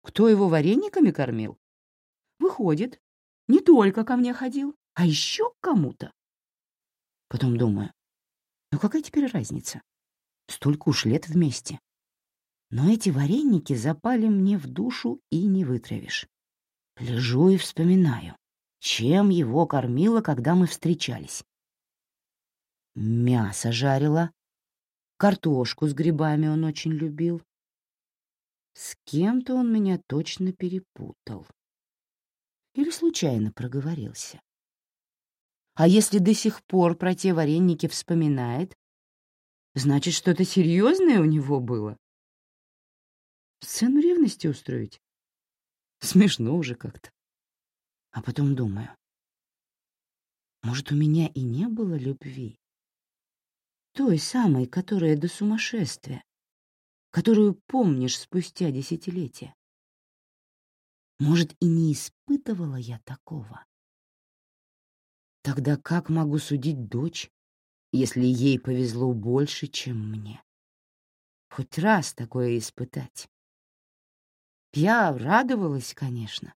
Кто его варениками кормил? Выходит, не только ко мне ходил, а еще кому-то. Потом думаю, ну какая теперь разница? Столько уж лет вместе. Но эти вареники запали мне в душу и не вытравишь. Лежу и вспоминаю, чем его кормила, когда мы встречались. Мясо жарила, картошку с грибами он очень любил. С кем-то он меня точно перепутал. Или случайно проговорился. А если до сих пор про те вареники вспоминает, значит, что-то серьезное у него было. Сцену ревности устроить? Смешно уже как-то. А потом думаю, может, у меня и не было любви? Той самой, которая до сумасшествия, которую помнишь спустя десятилетия. Может, и не испытывала я такого? Тогда как могу судить дочь, если ей повезло больше, чем мне? Хоть раз такое испытать. Я радовалась, конечно,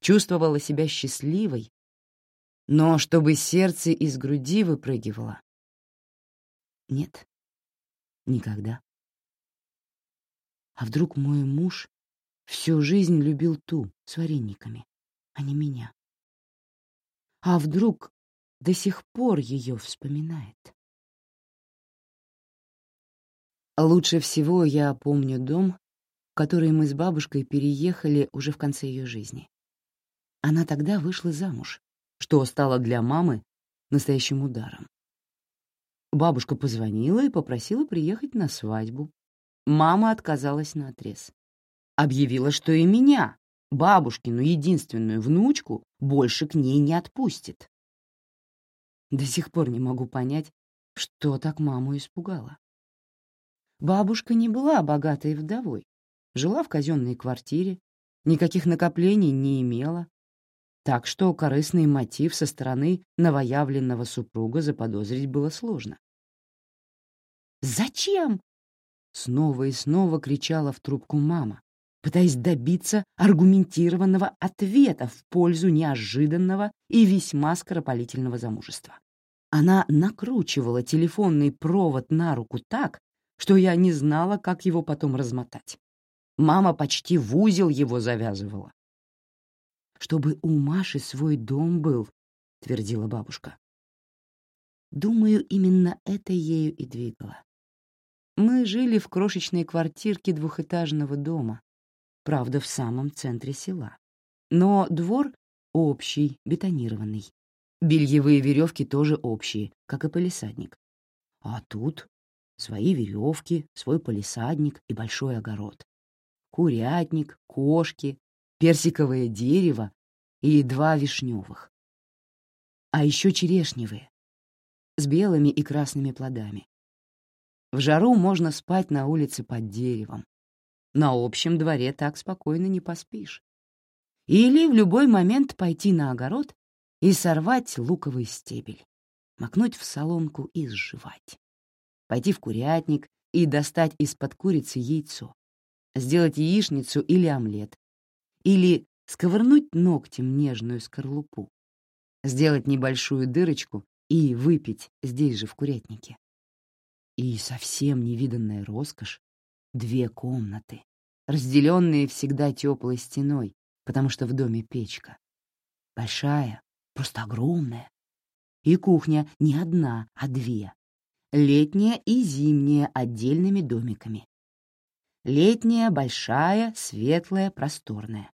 чувствовала себя счастливой, но чтобы сердце из груди выпрыгивало. Нет, никогда. А вдруг мой муж всю жизнь любил ту с варениками, а не меня? А вдруг до сих пор ее вспоминает. Лучше всего я помню дом, в который мы с бабушкой переехали уже в конце ее жизни. Она тогда вышла замуж, что стало для мамы настоящим ударом. Бабушка позвонила и попросила приехать на свадьбу. Мама отказалась наотрез. Объявила, что и меня, бабушкину единственную внучку, больше к ней не отпустит. До сих пор не могу понять, что так маму испугало. Бабушка не была богатой вдовой, жила в казенной квартире, никаких накоплений не имела, так что корыстный мотив со стороны новоявленного супруга заподозрить было сложно. «Зачем?» — снова и снова кричала в трубку мама, пытаясь добиться аргументированного ответа в пользу неожиданного и весьма скоропалительного замужества. Она накручивала телефонный провод на руку так, что я не знала, как его потом размотать. Мама почти в узел его завязывала. «Чтобы у Маши свой дом был», — твердила бабушка. Думаю, именно это ею и двигало. Мы жили в крошечной квартирке двухэтажного дома, правда, в самом центре села. Но двор общий, бетонированный. Бельевые веревки тоже общие, как и полисадник. А тут свои веревки, свой полисадник и большой огород. Курятник, кошки, персиковое дерево и два вишневых. А еще черешневые, с белыми и красными плодами. В жару можно спать на улице под деревом, на общем дворе так спокойно не поспишь. Или в любой момент пойти на огород и сорвать луковый стебель, макнуть в соломку и сживать. Пойти в курятник и достать из-под курицы яйцо, сделать яичницу или омлет, или сковырнуть ногтем нежную скорлупу, сделать небольшую дырочку и выпить здесь же в курятнике. И совсем невиданная роскошь — две комнаты, разделенные всегда теплой стеной, потому что в доме печка. Большая, просто огромная. И кухня не одна, а две. Летняя и зимняя отдельными домиками. Летняя большая, светлая, просторная.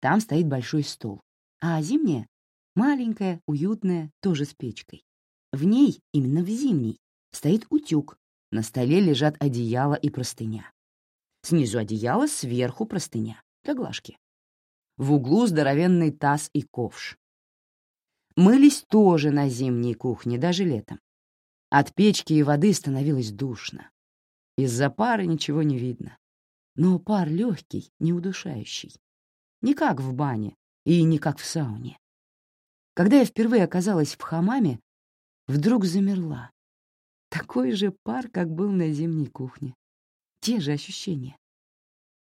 Там стоит большой стол. А зимняя — маленькая, уютная, тоже с печкой. В ней, именно в зимней, стоит утюг. На столе лежат одеяло и простыня. Снизу одеяло, сверху простыня для глажки. В углу здоровенный таз и ковш. Мылись тоже на зимней кухне, даже летом. От печки и воды становилось душно. Из-за пары ничего не видно. Но пар легкий, неудушающий. Не как в бане и не как в сауне. Когда я впервые оказалась в хамаме, вдруг замерла. Такой же пар, как был на зимней кухне. Те же ощущения.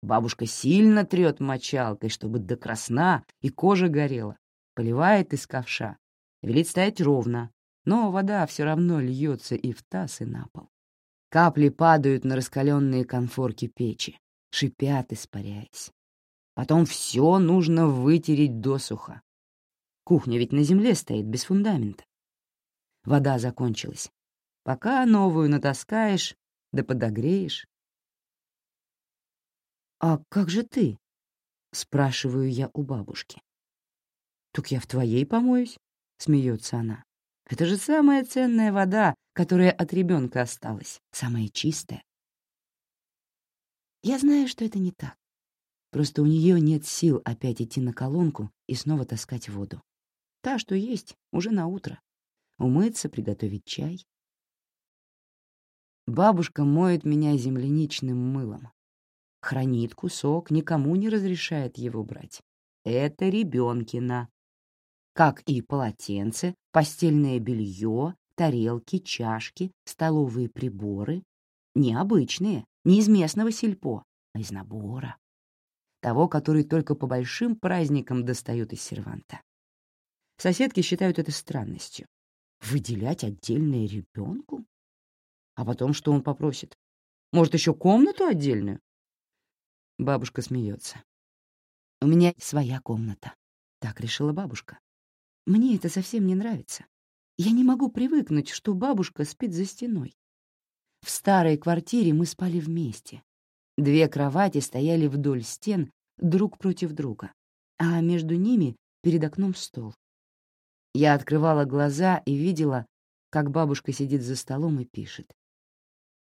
Бабушка сильно трет мочалкой, чтобы до красна и кожа горела, поливает из ковша, велит стоять ровно, но вода все равно льется и в таз, и на пол. Капли падают на раскаленные конфорки печи, шипят, испаряясь. Потом все нужно вытереть досуха. Кухня ведь на земле стоит, без фундамента. Вода закончилась. Пока новую натаскаешь, да подогреешь. «А как же ты?» — спрашиваю я у бабушки. «Так я в твоей помоюсь», — смеется она. «Это же самая ценная вода, которая от ребенка осталась, самая чистая». Я знаю, что это не так. Просто у нее нет сил опять идти на колонку и снова таскать воду. Та, что есть, уже на утро. Умыться, приготовить чай. Бабушка моет меня земляничным мылом. Хранит кусок, никому не разрешает его брать. Это ребенкина. Как и полотенце, постельное белье, тарелки, чашки, столовые приборы. Необычные, не из местного сельпо, а из набора. Того, который только по большим праздникам достают из серванта. Соседки считают это странностью. Выделять отдельное ребенку? А потом что он попросит? Может, еще комнату отдельную? Бабушка смеется. У меня своя комната. Так решила бабушка. Мне это совсем не нравится. Я не могу привыкнуть, что бабушка спит за стеной. В старой квартире мы спали вместе. Две кровати стояли вдоль стен, друг против друга, а между ними перед окном стол. Я открывала глаза и видела, как бабушка сидит за столом и пишет.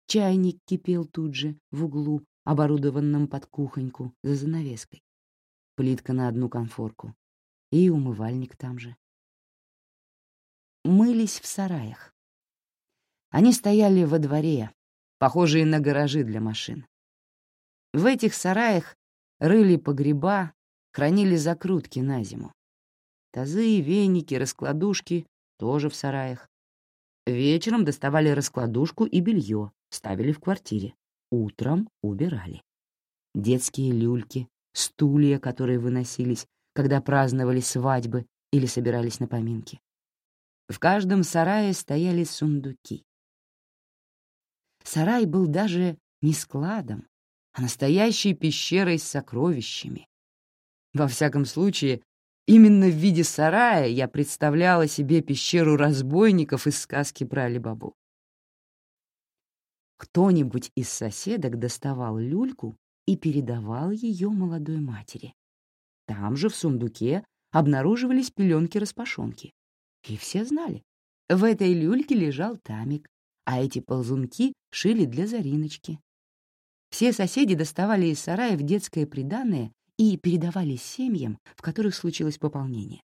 Чайник кипел тут же, в углу, оборудованном под кухоньку, за занавеской. Плитка на одну конфорку. И умывальник там же. Мылись в сараях. Они стояли во дворе, похожие на гаражи для машин. В этих сараях рыли погреба, хранили закрутки на зиму. Тазы, веники, раскладушки тоже в сараях. Вечером доставали раскладушку и белье, ставили в квартире. Утром убирали. Детские люльки, стулья, которые выносились, когда праздновали свадьбы или собирались на поминки. В каждом сарае стояли сундуки. Сарай был даже не складом, а настоящей пещерой с сокровищами. Во всяком случае, именно в виде сарая я представляла себе пещеру разбойников из сказки про Алибабу. Кто-нибудь из соседок доставал люльку и передавал ее молодой матери. Там же, в сундуке, обнаруживались пеленки-распашонки. И все знали, в этой люльке лежал тамик, а эти ползунки шили для Зариночки. Все соседи доставали из сарая в детское приданное и передавали семьям, в которых случилось пополнение.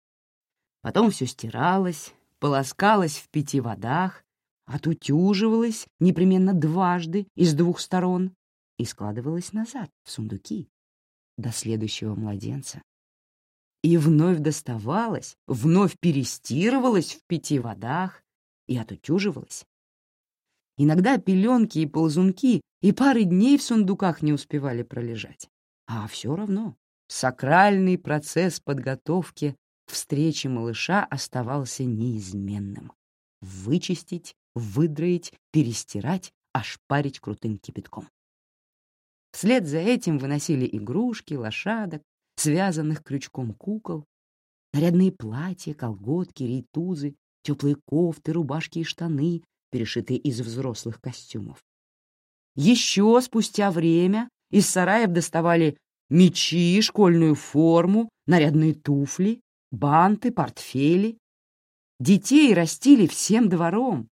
Потом все стиралось, полоскалось в пяти водах, отутюживалась непременно дважды из двух сторон и складывалась назад в сундуки до следующего младенца. И вновь доставалась, вновь перестирывалась в пяти водах и отутюживалась. Иногда пеленки и ползунки и пары дней в сундуках не успевали пролежать. А все равно сакральный процесс подготовки к встрече малыша оставался неизменным. Вычистить, выдроить, перестирать, ошпарить крутым кипятком. Вслед за этим выносили игрушки, лошадок, связанных крючком кукол, нарядные платья, колготки, рейтузы, теплые кофты, рубашки и штаны, перешитые из взрослых костюмов. Еще спустя время из сараев доставали мечи, школьную форму, нарядные туфли, банты, портфели. Детей растили всем двором,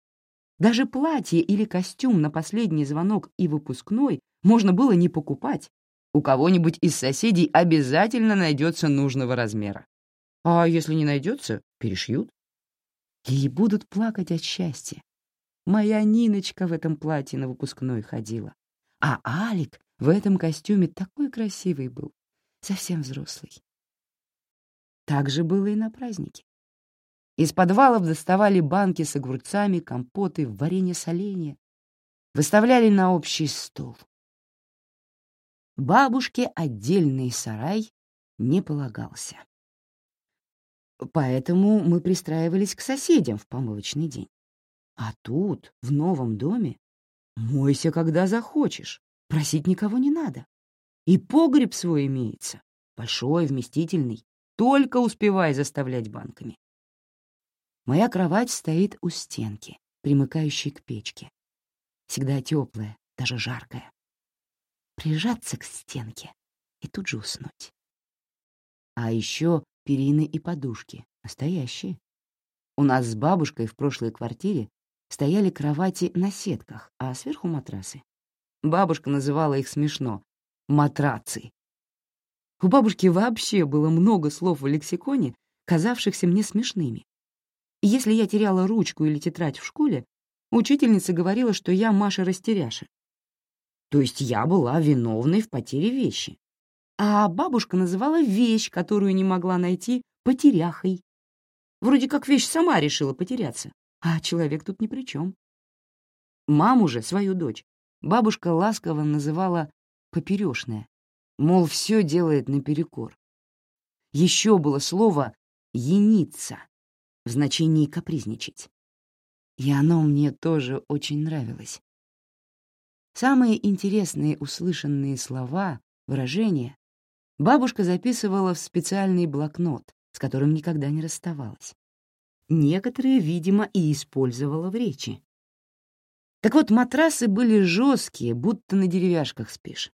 даже платье или костюм на последний звонок и выпускной можно было не покупать. У кого-нибудь из соседей обязательно найдется нужного размера. А если не найдется, перешьют. И будут плакать от счастья. Моя Ниночка в этом платье на выпускной ходила. А Алик в этом костюме такой красивый был, совсем взрослый. Так же было и на празднике. Из подвалов доставали банки с огурцами, компоты, варенье соленья. Выставляли на общий стол. бабушке отдельный сарай не полагался. Поэтому мы пристраивались к соседям в помывочный день. А тут, в новом доме, мойся, когда захочешь, просить никого не надо. И погреб свой имеется, большой, вместительный, только успевай заставлять банками. Моя кровать стоит у стенки, примыкающей к печке. Всегда теплая, даже жаркая. Прижаться к стенке и тут же уснуть. А еще перины и подушки, настоящие. У нас с бабушкой в прошлой квартире стояли кровати на сетках, а сверху матрасы. Бабушка называла их смешно — матрацы. У бабушки вообще было много слов в лексиконе, казавшихся мне смешными. Если я теряла ручку или тетрадь в школе, учительница говорила, что я Маша-растеряша. То есть я была виновной в потере вещи. А бабушка называла вещь, которую не могла найти, потеряхой. Вроде как вещь сама решила потеряться, а человек тут ни при чем. Маму же, свою дочь, бабушка ласково называла «поперёшная», мол, все делает наперекор. Еще было слово «ениться» в значении «капризничать». И оно мне тоже очень нравилось. Самые интересные услышанные слова, выражения бабушка записывала в специальный блокнот, с которым никогда не расставалась. Некоторые, видимо, и использовала в речи. Так вот, матрасы были жесткие, будто на деревяшках спишь.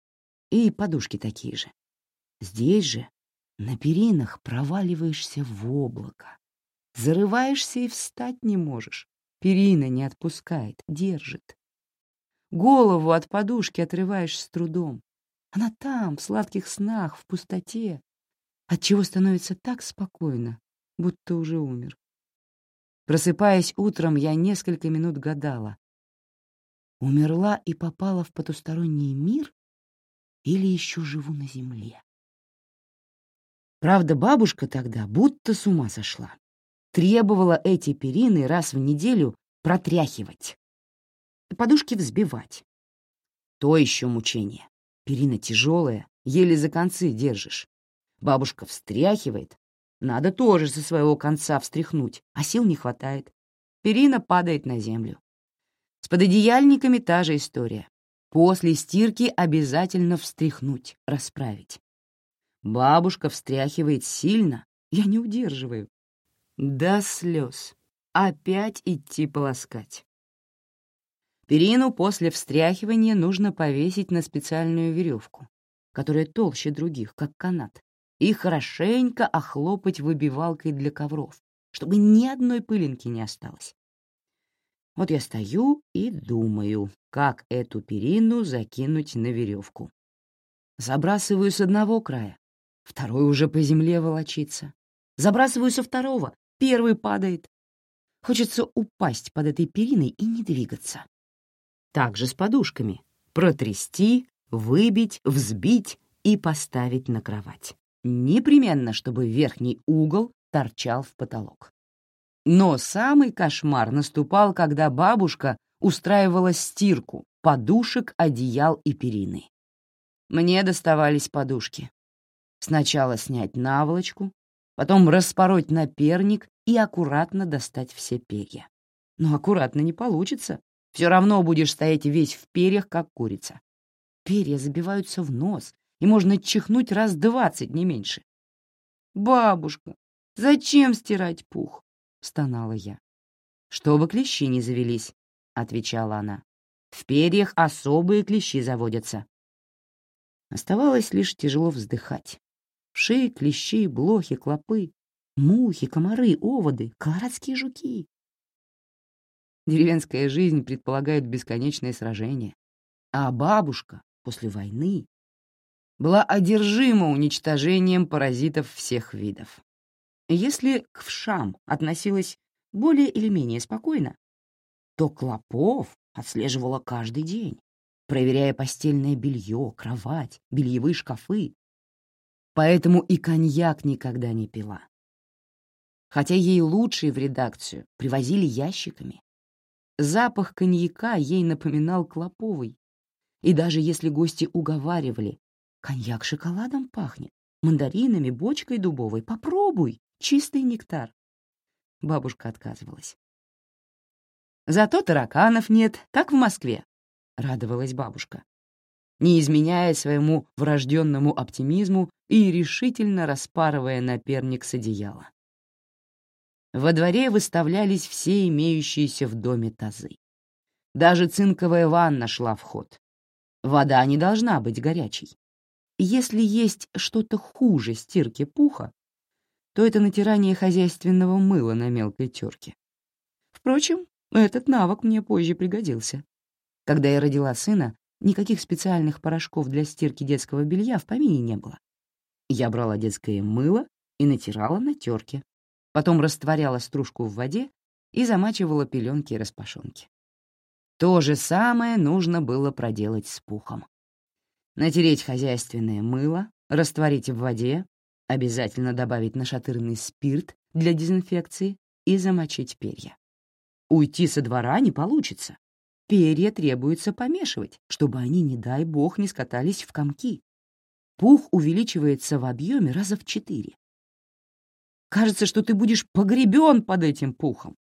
И подушки такие же. Здесь же на перинах проваливаешься в облако. Зарываешься и встать не можешь. Перина не отпускает, держит. Голову от подушки отрываешь с трудом. Она там, в сладких снах, в пустоте, отчего становится так спокойно, будто уже умер. Просыпаясь утром, я несколько минут гадала, умерла и попала в потусторонний мир или еще живу на земле. Правда, бабушка тогда будто с ума сошла. Требовала эти перины раз в неделю протряхивать подушки взбивать. То еще мучение. Перина тяжелая, еле за концы держишь. Бабушка встряхивает. Надо тоже со своего конца встряхнуть, а сил не хватает. Перина падает на землю. С пододеяльниками та же история. После стирки обязательно встряхнуть, расправить. Бабушка встряхивает сильно, я не удерживаю. До слез. Опять идти полоскать. Перину после встряхивания нужно повесить на специальную веревку, которая толще других, как канат, и хорошенько охлопать выбивалкой для ковров, чтобы ни одной пылинки не осталось. Вот я стою и думаю, как эту перину закинуть на веревку. Забрасываю с одного края, второй уже по земле волочится. Забрасываю со второго, первый падает. Хочется упасть под этой периной и не двигаться. Также с подушками. Протрясти, выбить, взбить и поставить на кровать. Непременно, чтобы верхний угол торчал в потолок. Но самый кошмар наступал, когда бабушка устраивала стирку подушек, одеял и перины. Мне доставались подушки. Сначала снять наволочку, потом распороть наперник и аккуратно достать все перья. Но аккуратно не получится. Все равно будешь стоять весь в перьях, как курица. Перья забиваются в нос, и можно чихнуть раз двадцать, не меньше. «Бабушка, зачем стирать пух?» — стонала я. «Чтобы клещи не завелись», — отвечала она. «В перьях особые клещи заводятся». Оставалось лишь тяжело вздыхать. Вши, клещи, блохи, клопы, мухи, комары, оводы, колорадские жуки. Деревенская жизнь предполагает бесконечные сражения. А бабушка после войны была одержима уничтожением паразитов всех видов. Если к вшам относилась более или менее спокойно, то клопов отслеживала каждый день, проверяя постельное белье, кровать, бельевые шкафы. Поэтому и коньяк никогда не пила. Хотя ей лучшие в редакцию привозили ящиками, Запах коньяка ей напоминал клоповый. И даже если гости уговаривали, Коньяк шоколадом пахнет, мандаринами, бочкой дубовой. Попробуй, чистый нектар. Бабушка отказывалась. Зато тараканов нет, как в Москве, — радовалась бабушка, не изменяя своему врожденному оптимизму и решительно распарывая наперник с одеяла. Во дворе выставлялись все имеющиеся в доме тазы. Даже цинковая ванна шла в ход. Вода не должна быть горячей. Если есть что-то хуже стирки пуха, то это натирание хозяйственного мыла на мелкой терке. Впрочем, этот навык мне позже пригодился. Когда я родила сына, никаких специальных порошков для стирки детского белья в помине не было. Я брала детское мыло и натирала на терке, потом растворяла стружку в воде и замачивала пеленки и распашонки. То же самое нужно было проделать с пухом натереть хозяйственное мыло, растворить в воде, обязательно добавить нашатырный спирт для дезинфекции и замочить перья. Уйти со двора не получится. Перья требуется помешивать, чтобы они, не дай бог, не скатались в комки. Пух увеличивается в объеме раза в четыре. Кажется, что ты будешь погребен под этим пухом.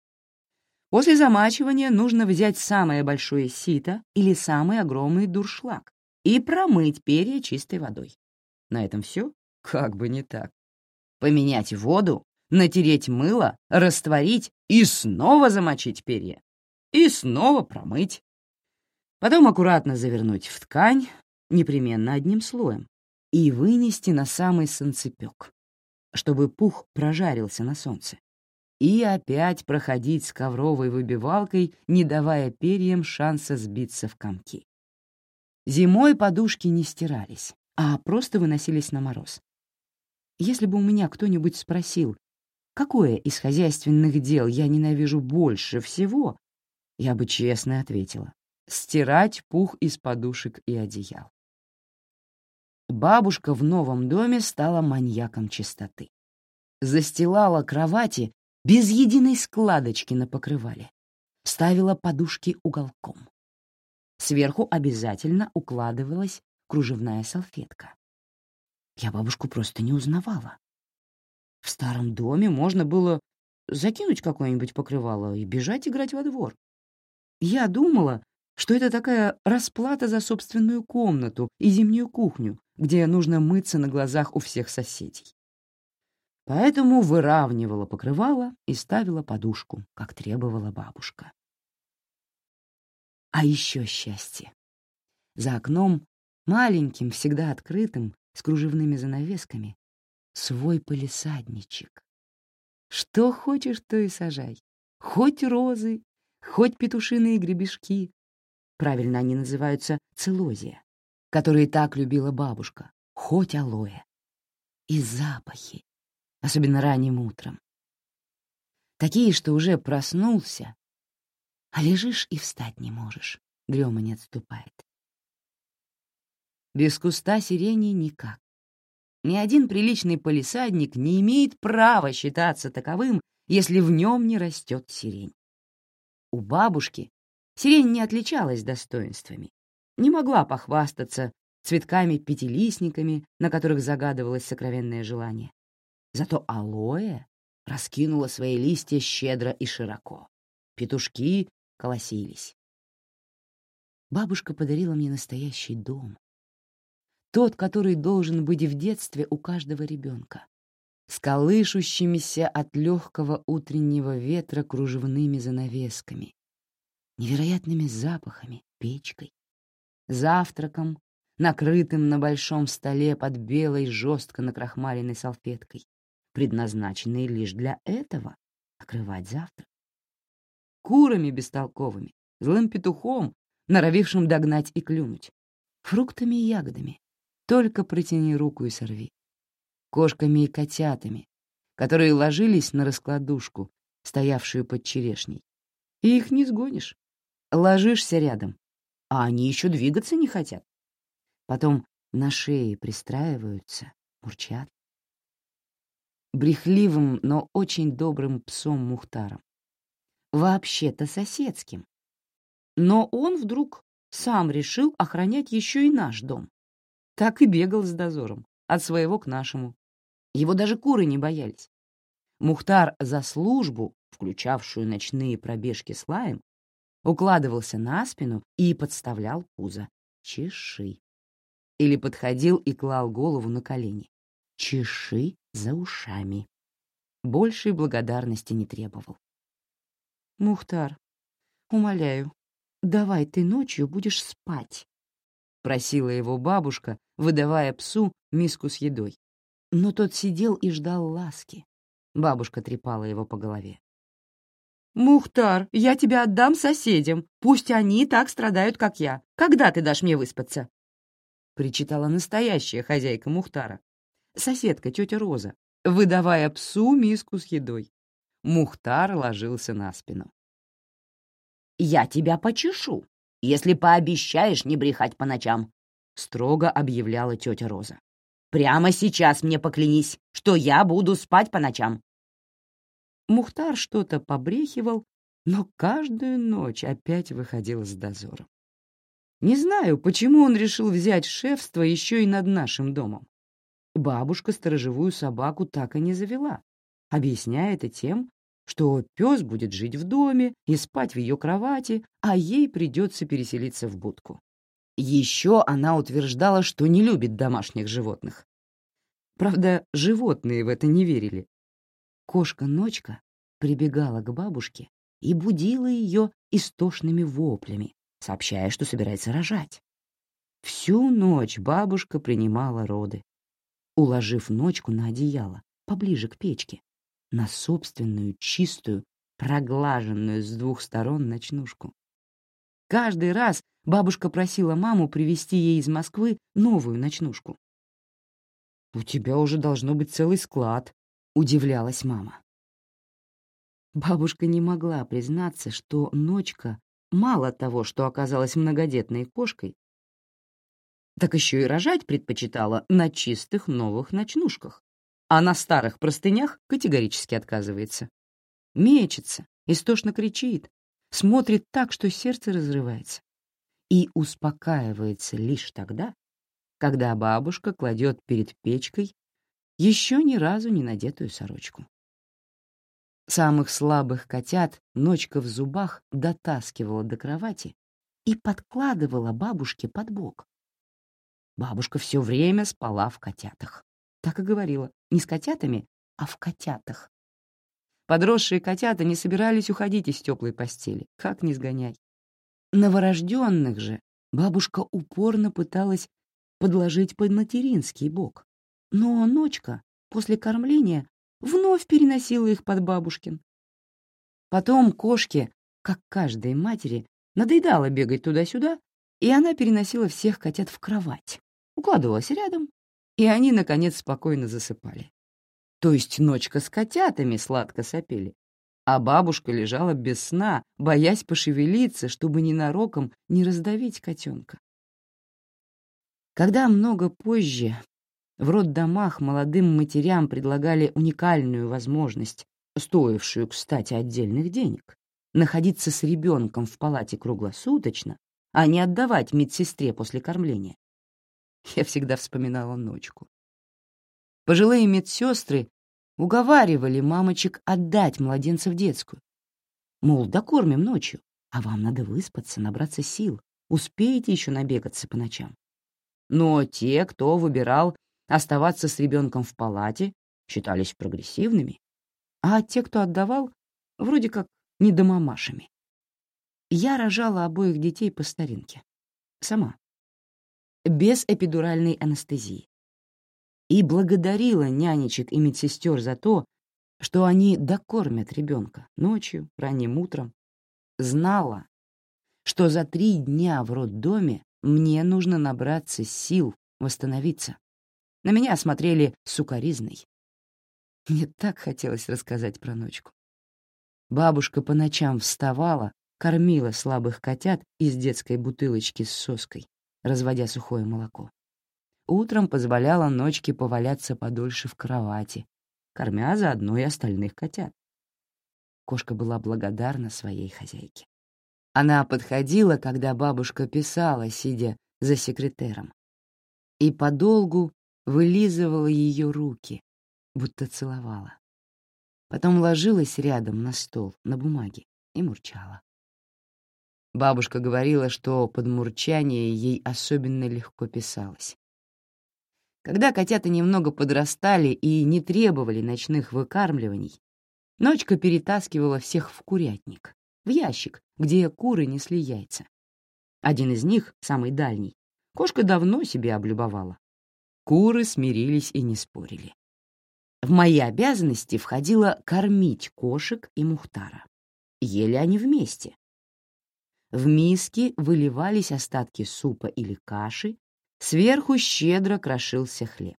После замачивания нужно взять самое большое сито или самый огромный дуршлаг и промыть перья чистой водой. На этом все? Как бы не так. Поменять воду, натереть мыло, растворить и снова замочить перья. И снова промыть. Потом аккуратно завернуть в ткань, непременно одним слоем, и вынести на самый солнцепек, чтобы пух прожарился на солнце. И опять проходить с ковровой выбивалкой, не давая перьям шанса сбиться в комки. Зимой подушки не стирались, а просто выносились на мороз. Если бы у меня кто-нибудь спросил, какое из хозяйственных дел я ненавижу больше всего, я бы честно ответила — стирать пух из подушек и одеял. Бабушка в новом доме стала маньяком чистоты. Застилала кровати без единой складочки на покрывале, ставила подушки уголком. Сверху обязательно укладывалась кружевная салфетка. Я бабушку просто не узнавала. В старом доме можно было закинуть какое-нибудь покрывало и бежать играть во двор. Я думала, что это такая расплата за собственную комнату и зимнюю кухню, где нужно мыться на глазах у всех соседей. Поэтому выравнивала покрывало и ставила подушку, как требовала бабушка. А еще счастье. За окном, маленьким, всегда открытым, с кружевными занавесками, свой полисадничек. Что хочешь, то и сажай. Хоть розы, хоть петушиные гребешки. Правильно они называются целозия, которые так любила бабушка, хоть алоэ. И запахи, особенно ранним утром. Такие, что уже проснулся, а лежишь и встать не можешь, дрема не отступает. Без куста сирени никак. Ни один приличный полисадник не имеет права считаться таковым, если в нем не растет сирень. У бабушки сирень не отличалась достоинствами, не могла похвастаться цветками-пятилистниками, на которых загадывалось сокровенное желание. Зато алоэ раскинула свои листья щедро и широко. Петушки колосились. Бабушка подарила мне настоящий дом. Тот, который должен быть в детстве у каждого ребенка, с колышущимися от легкого утреннего ветра кружевными занавесками, невероятными запахами, печкой, завтраком, накрытым на большом столе под белой жестко накрахмаленной салфеткой, предназначенной лишь для этого — накрывать завтрак курами бестолковыми, злым петухом, норовившим догнать и клюнуть, фруктами и ягодами. Только протяни руку и сорви. Кошками и котятами, которые ложились на раскладушку, стоявшую под черешней. И их не сгонишь. Ложишься рядом, а они еще двигаться не хотят. Потом на шее пристраиваются, мурчат. Брехливым, но очень добрым псом Мухтаром вообще-то соседским. Но он вдруг сам решил охранять еще и наш дом. так и бегал с дозором, от своего к нашему. Его даже куры не боялись. Мухтар за службу, включавшую ночные пробежки с лаем, укладывался на спину и подставлял пузо. Чеши. Или подходил и клал голову на колени. Чеши за ушами. Большей благодарности не требовал. «Мухтар, умоляю, давай ты ночью будешь спать», — просила его бабушка, выдавая псу миску с едой. Но тот сидел и ждал ласки. Бабушка трепала его по голове. «Мухтар, я тебя отдам соседям. Пусть они так страдают, как я. Когда ты дашь мне выспаться?» Причитала настоящая хозяйка Мухтара. Соседка, тетя Роза, выдавая псу миску с едой. Мухтар ложился на спину. «Я тебя почешу, если пообещаешь не брехать по ночам», — строго объявляла тетя Роза. «Прямо сейчас мне поклянись, что я буду спать по ночам». Мухтар что-то побрехивал, но каждую ночь опять выходил с дозором. Не знаю, почему он решил взять шефство еще и над нашим домом. Бабушка сторожевую собаку так и не завела, объясняя это тем, что пес будет жить в доме и спать в ее кровати, а ей придется переселиться в будку. Еще она утверждала, что не любит домашних животных. Правда, животные в это не верили. Кошка-ночка прибегала к бабушке и будила ее истошными воплями, сообщая, что собирается рожать. Всю ночь бабушка принимала роды, уложив ночку на одеяло, поближе к печке, на собственную чистую, проглаженную с двух сторон ночнушку. Каждый раз бабушка просила маму привезти ей из Москвы новую ночнушку. «У тебя уже должно быть целый склад», — удивлялась мама. Бабушка не могла признаться, что ночка мало того, что оказалась многодетной кошкой, так еще и рожать предпочитала на чистых новых ночнушках, а на старых простынях категорически отказывается. Мечется, истошно кричит, смотрит так, что сердце разрывается. И успокаивается лишь тогда, когда бабушка кладет перед печкой еще ни разу не надетую сорочку. Самых слабых котят ночка в зубах дотаскивала до кровати и подкладывала бабушке под бок. Бабушка все время спала в котятах. Так и говорила, не с котятами, а в котятах. Подросшие котята не собирались уходить из теплой постели, как ни сгоняй. Новорожденных же бабушка упорно пыталась подложить под материнский бок. Но ночка после кормления вновь переносила их под бабушкин. Потом кошке, как каждой матери, надоедало бегать туда-сюда, и она переносила всех котят в кровать укладывалась рядом, и они, наконец, спокойно засыпали. То есть ночка с котятами сладко сопели, а бабушка лежала без сна, боясь пошевелиться, чтобы ненароком не раздавить котенка. Когда много позже в роддомах молодым матерям предлагали уникальную возможность, стоившую, кстати, отдельных денег, находиться с ребенком в палате круглосуточно, а не отдавать медсестре после кормления, Я всегда вспоминала ночку. Пожилые медсестры уговаривали мамочек отдать младенца в детскую. Мол, докормим ночью, а вам надо выспаться, набраться сил, успеете еще набегаться по ночам. Но те, кто выбирал оставаться с ребенком в палате, считались прогрессивными, а те, кто отдавал, вроде как недомамашами. Я рожала обоих детей по старинке. Сама без эпидуральной анестезии. И благодарила нянечек и медсестер за то, что они докормят ребенка ночью, ранним утром. Знала, что за три дня в роддоме мне нужно набраться сил, восстановиться. На меня смотрели сукоризной. Мне так хотелось рассказать про ночку. Бабушка по ночам вставала, кормила слабых котят из детской бутылочки с соской, разводя сухое молоко. Утром позволяла ночке поваляться подольше в кровати, кормя заодно и остальных котят. Кошка была благодарна своей хозяйке. Она подходила, когда бабушка писала, сидя за секретером. и подолгу вылизывала ее руки, будто целовала. Потом ложилась рядом на стол, на бумаге, и мурчала. Бабушка говорила, что под мурчание ей особенно легко писалось. Когда котята немного подрастали и не требовали ночных выкармливаний, Ночка перетаскивала всех в курятник, в ящик, где куры несли яйца. Один из них, самый дальний, кошка давно себе облюбовала. Куры смирились и не спорили. В мои обязанности входило кормить кошек и Мухтара. Ели они вместе. В миске выливались остатки супа или каши, сверху щедро крошился хлеб.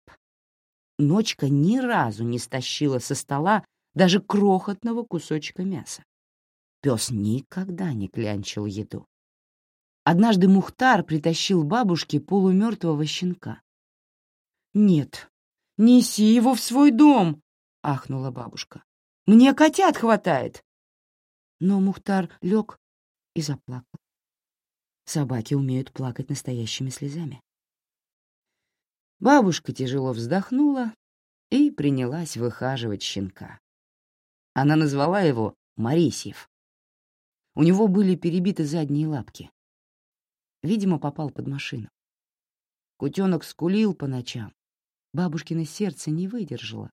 Ночка ни разу не стащила со стола даже крохотного кусочка мяса. Пес никогда не клянчил еду. Однажды Мухтар притащил бабушке полумертвого щенка. «Нет, неси его в свой дом!» — ахнула бабушка. «Мне котят хватает!» Но Мухтар лег и заплакал. Собаки умеют плакать настоящими слезами. Бабушка тяжело вздохнула и принялась выхаживать щенка. Она назвала его Марисьев. У него были перебиты задние лапки. Видимо, попал под машину. Кутенок скулил по ночам. Бабушкино сердце не выдержало,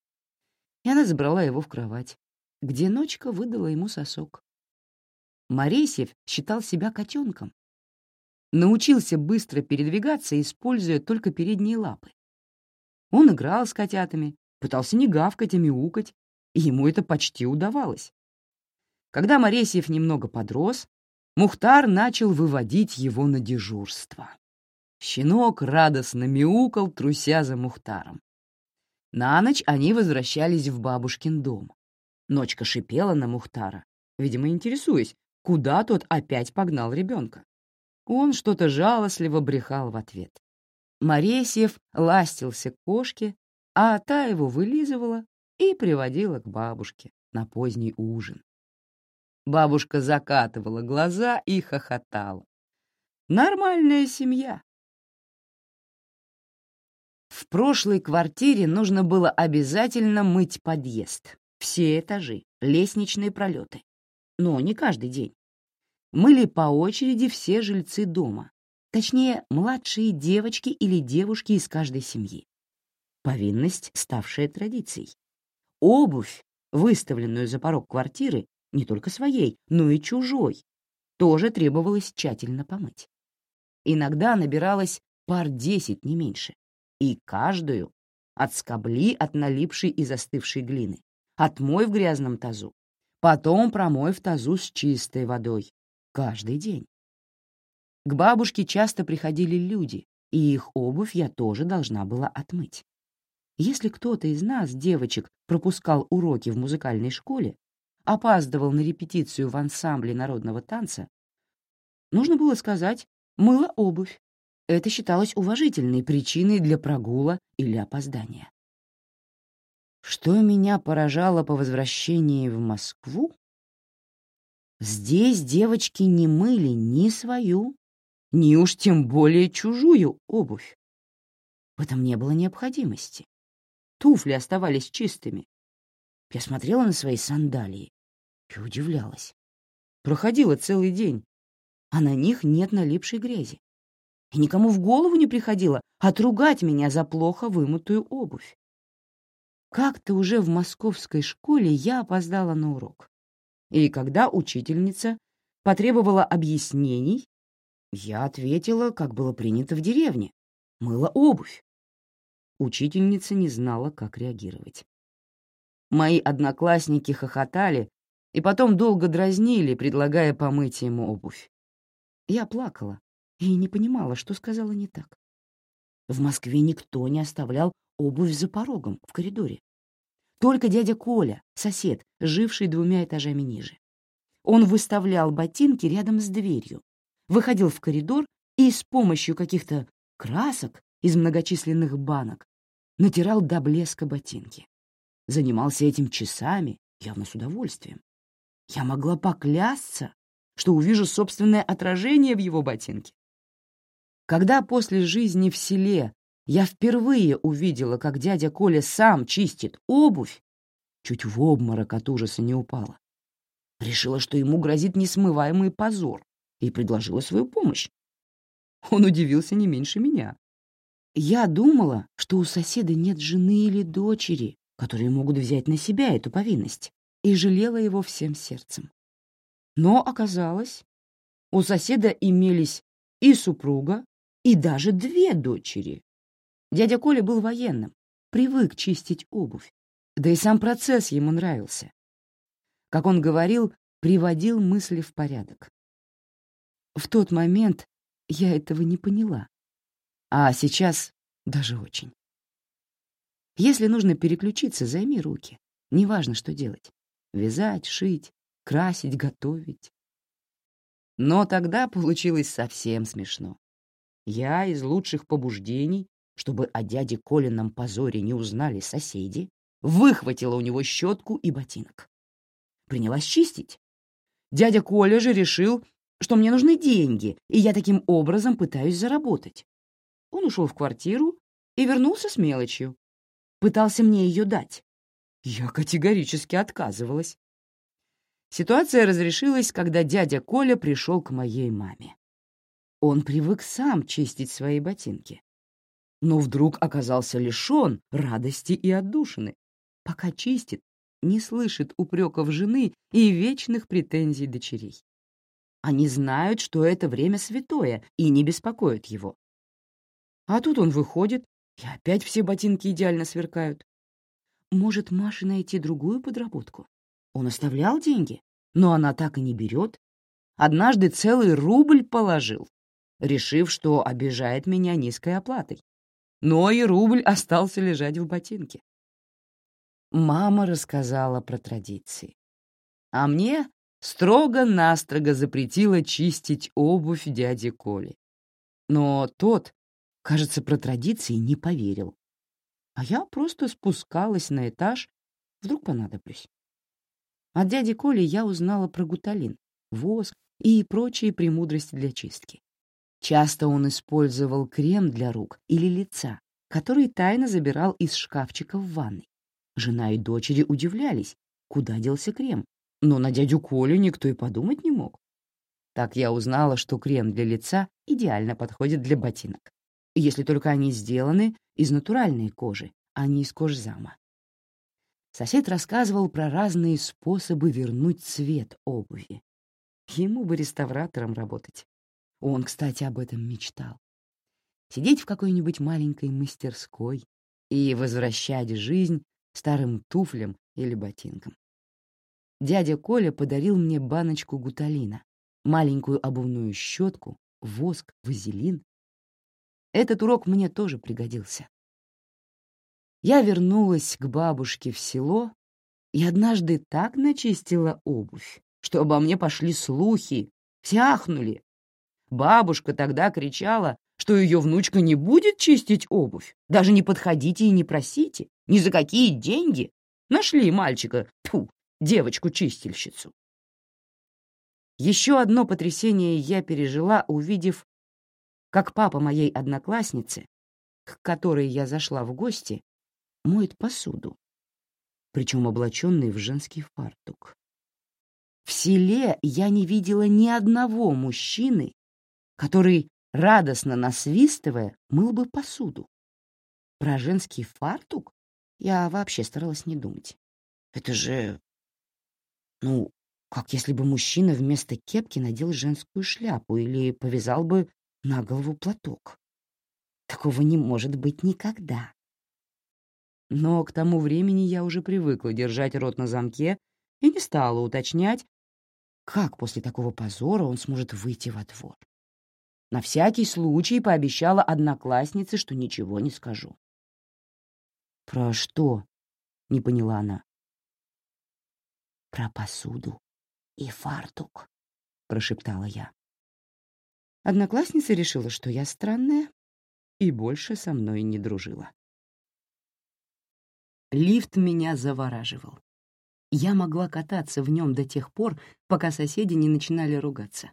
и она забрала его в кровать, где ночка выдала ему сосок. Моресьев считал себя котенком. Научился быстро передвигаться, используя только передние лапы. Он играл с котятами, пытался не гавкать, а мяукать, и ему это почти удавалось. Когда Моресьев немного подрос, Мухтар начал выводить его на дежурство. Щенок радостно мяукал, труся за Мухтаром. На ночь они возвращались в бабушкин дом. Ночка шипела на Мухтара, видимо, интересуясь, куда тот опять погнал ребенка. Он что-то жалостливо брехал в ответ. Моресьев ластился к кошке, а та его вылизывала и приводила к бабушке на поздний ужин. Бабушка закатывала глаза и хохотала. Нормальная семья. В прошлой квартире нужно было обязательно мыть подъезд, все этажи, лестничные пролеты. Но не каждый день. Мыли по очереди все жильцы дома, точнее, младшие девочки или девушки из каждой семьи. Повинность, ставшая традицией. Обувь, выставленную за порог квартиры, не только своей, но и чужой, тоже требовалось тщательно помыть. Иногда набиралось пар десять, не меньше, и каждую отскобли от налипшей и застывшей глины, отмой в грязном тазу, потом промой в тазу с чистой водой, каждый день. К бабушке часто приходили люди, и их обувь я тоже должна была отмыть. Если кто-то из нас, девочек, пропускал уроки в музыкальной школе, опаздывал на репетицию в ансамбле народного танца, нужно было сказать «мыла обувь». Это считалось уважительной причиной для прогула или опоздания. Что меня поражало по возвращении в Москву? Здесь девочки не мыли ни свою, ни уж тем более чужую обувь. В этом не было необходимости. Туфли оставались чистыми. Я смотрела на свои сандалии и удивлялась. Проходила целый день, а на них нет налипшей грязи. И никому в голову не приходило отругать меня за плохо вымытую обувь. Как-то уже в московской школе я опоздала на урок. И когда учительница потребовала объяснений, я ответила, как было принято в деревне, мыла обувь. Учительница не знала, как реагировать. Мои одноклассники хохотали и потом долго дразнили, предлагая помыть ему обувь. Я плакала и не понимала, что сказала не так. В Москве никто не оставлял обувь за порогом, в коридоре. Только дядя Коля, сосед, живший двумя этажами ниже. Он выставлял ботинки рядом с дверью, выходил в коридор и с помощью каких-то красок из многочисленных банок натирал до блеска ботинки. Занимался этим часами, явно с удовольствием. Я могла поклясться, что увижу собственное отражение в его ботинке. Когда после жизни в селе я впервые увидела, как дядя Коля сам чистит обувь, чуть в обморок от ужаса не упала. Решила, что ему грозит несмываемый позор, и предложила свою помощь. Он удивился не меньше меня. Я думала, что у соседа нет жены или дочери, которые могут взять на себя эту повинность, и жалела его всем сердцем. Но оказалось, у соседа имелись и супруга, и даже две дочери. Дядя Коля был военным, привык чистить обувь, да и сам процесс ему нравился. Как он говорил, приводил мысли в порядок. В тот момент я этого не поняла, а сейчас даже очень. Если нужно переключиться, займи руки. Неважно, что делать. Вязать, шить, красить, готовить. Но тогда получилось совсем смешно. Я из лучших побуждений чтобы о дяде Колином позоре не узнали соседи, выхватила у него щетку и ботинок. Принялась чистить. Дядя Коля же решил, что мне нужны деньги, и я таким образом пытаюсь заработать. Он ушел в квартиру и вернулся с мелочью. Пытался мне ее дать. Я категорически отказывалась. Ситуация разрешилась, когда дядя Коля пришел к моей маме. Он привык сам чистить свои ботинки но вдруг оказался лишен радости и отдушины. Пока чистит, не слышит упреков жены и вечных претензий дочерей. Они знают, что это время святое, и не беспокоят его. А тут он выходит, и опять все ботинки идеально сверкают. Может, Маше найти другую подработку? Он оставлял деньги, но она так и не берет. Однажды целый рубль положил, решив, что обижает меня низкой оплатой но и рубль остался лежать в ботинке. Мама рассказала про традиции. А мне строго-настрого запретила чистить обувь дяди Коли. Но тот, кажется, про традиции не поверил. А я просто спускалась на этаж, вдруг понадоблюсь. От дяди Коли я узнала про гуталин, воск и прочие премудрости для чистки. Часто он использовал крем для рук или лица, который тайно забирал из шкафчика в ванной. Жена и дочери удивлялись, куда делся крем, но на дядю Колю никто и подумать не мог. Так я узнала, что крем для лица идеально подходит для ботинок, если только они сделаны из натуральной кожи, а не из кожзама. Сосед рассказывал про разные способы вернуть цвет обуви. Ему бы реставратором работать. Он, кстати, об этом мечтал. Сидеть в какой-нибудь маленькой мастерской и возвращать жизнь старым туфлям или ботинкам. Дядя Коля подарил мне баночку гуталина, маленькую обувную щетку, воск, вазелин. Этот урок мне тоже пригодился. Я вернулась к бабушке в село и однажды так начистила обувь, что обо мне пошли слухи, все ахнули. Бабушка тогда кричала, что ее внучка не будет чистить обувь. Даже не подходите и не просите. Ни за какие деньги. Нашли мальчика, тьфу, девочку-чистильщицу. Еще одно потрясение я пережила, увидев, как папа моей одноклассницы, к которой я зашла в гости, моет посуду, причем облаченный в женский фартук. В селе я не видела ни одного мужчины, который, радостно насвистывая, мыл бы посуду. Про женский фартук я вообще старалась не думать. Это же... Ну, как если бы мужчина вместо кепки надел женскую шляпу или повязал бы на голову платок. Такого не может быть никогда. Но к тому времени я уже привыкла держать рот на замке и не стала уточнять, как после такого позора он сможет выйти во двор. На всякий случай пообещала однокласснице, что ничего не скажу. «Про что?» — не поняла она. «Про посуду и фартук», — прошептала я. Одноклассница решила, что я странная, и больше со мной не дружила. Лифт меня завораживал. Я могла кататься в нем до тех пор, пока соседи не начинали ругаться.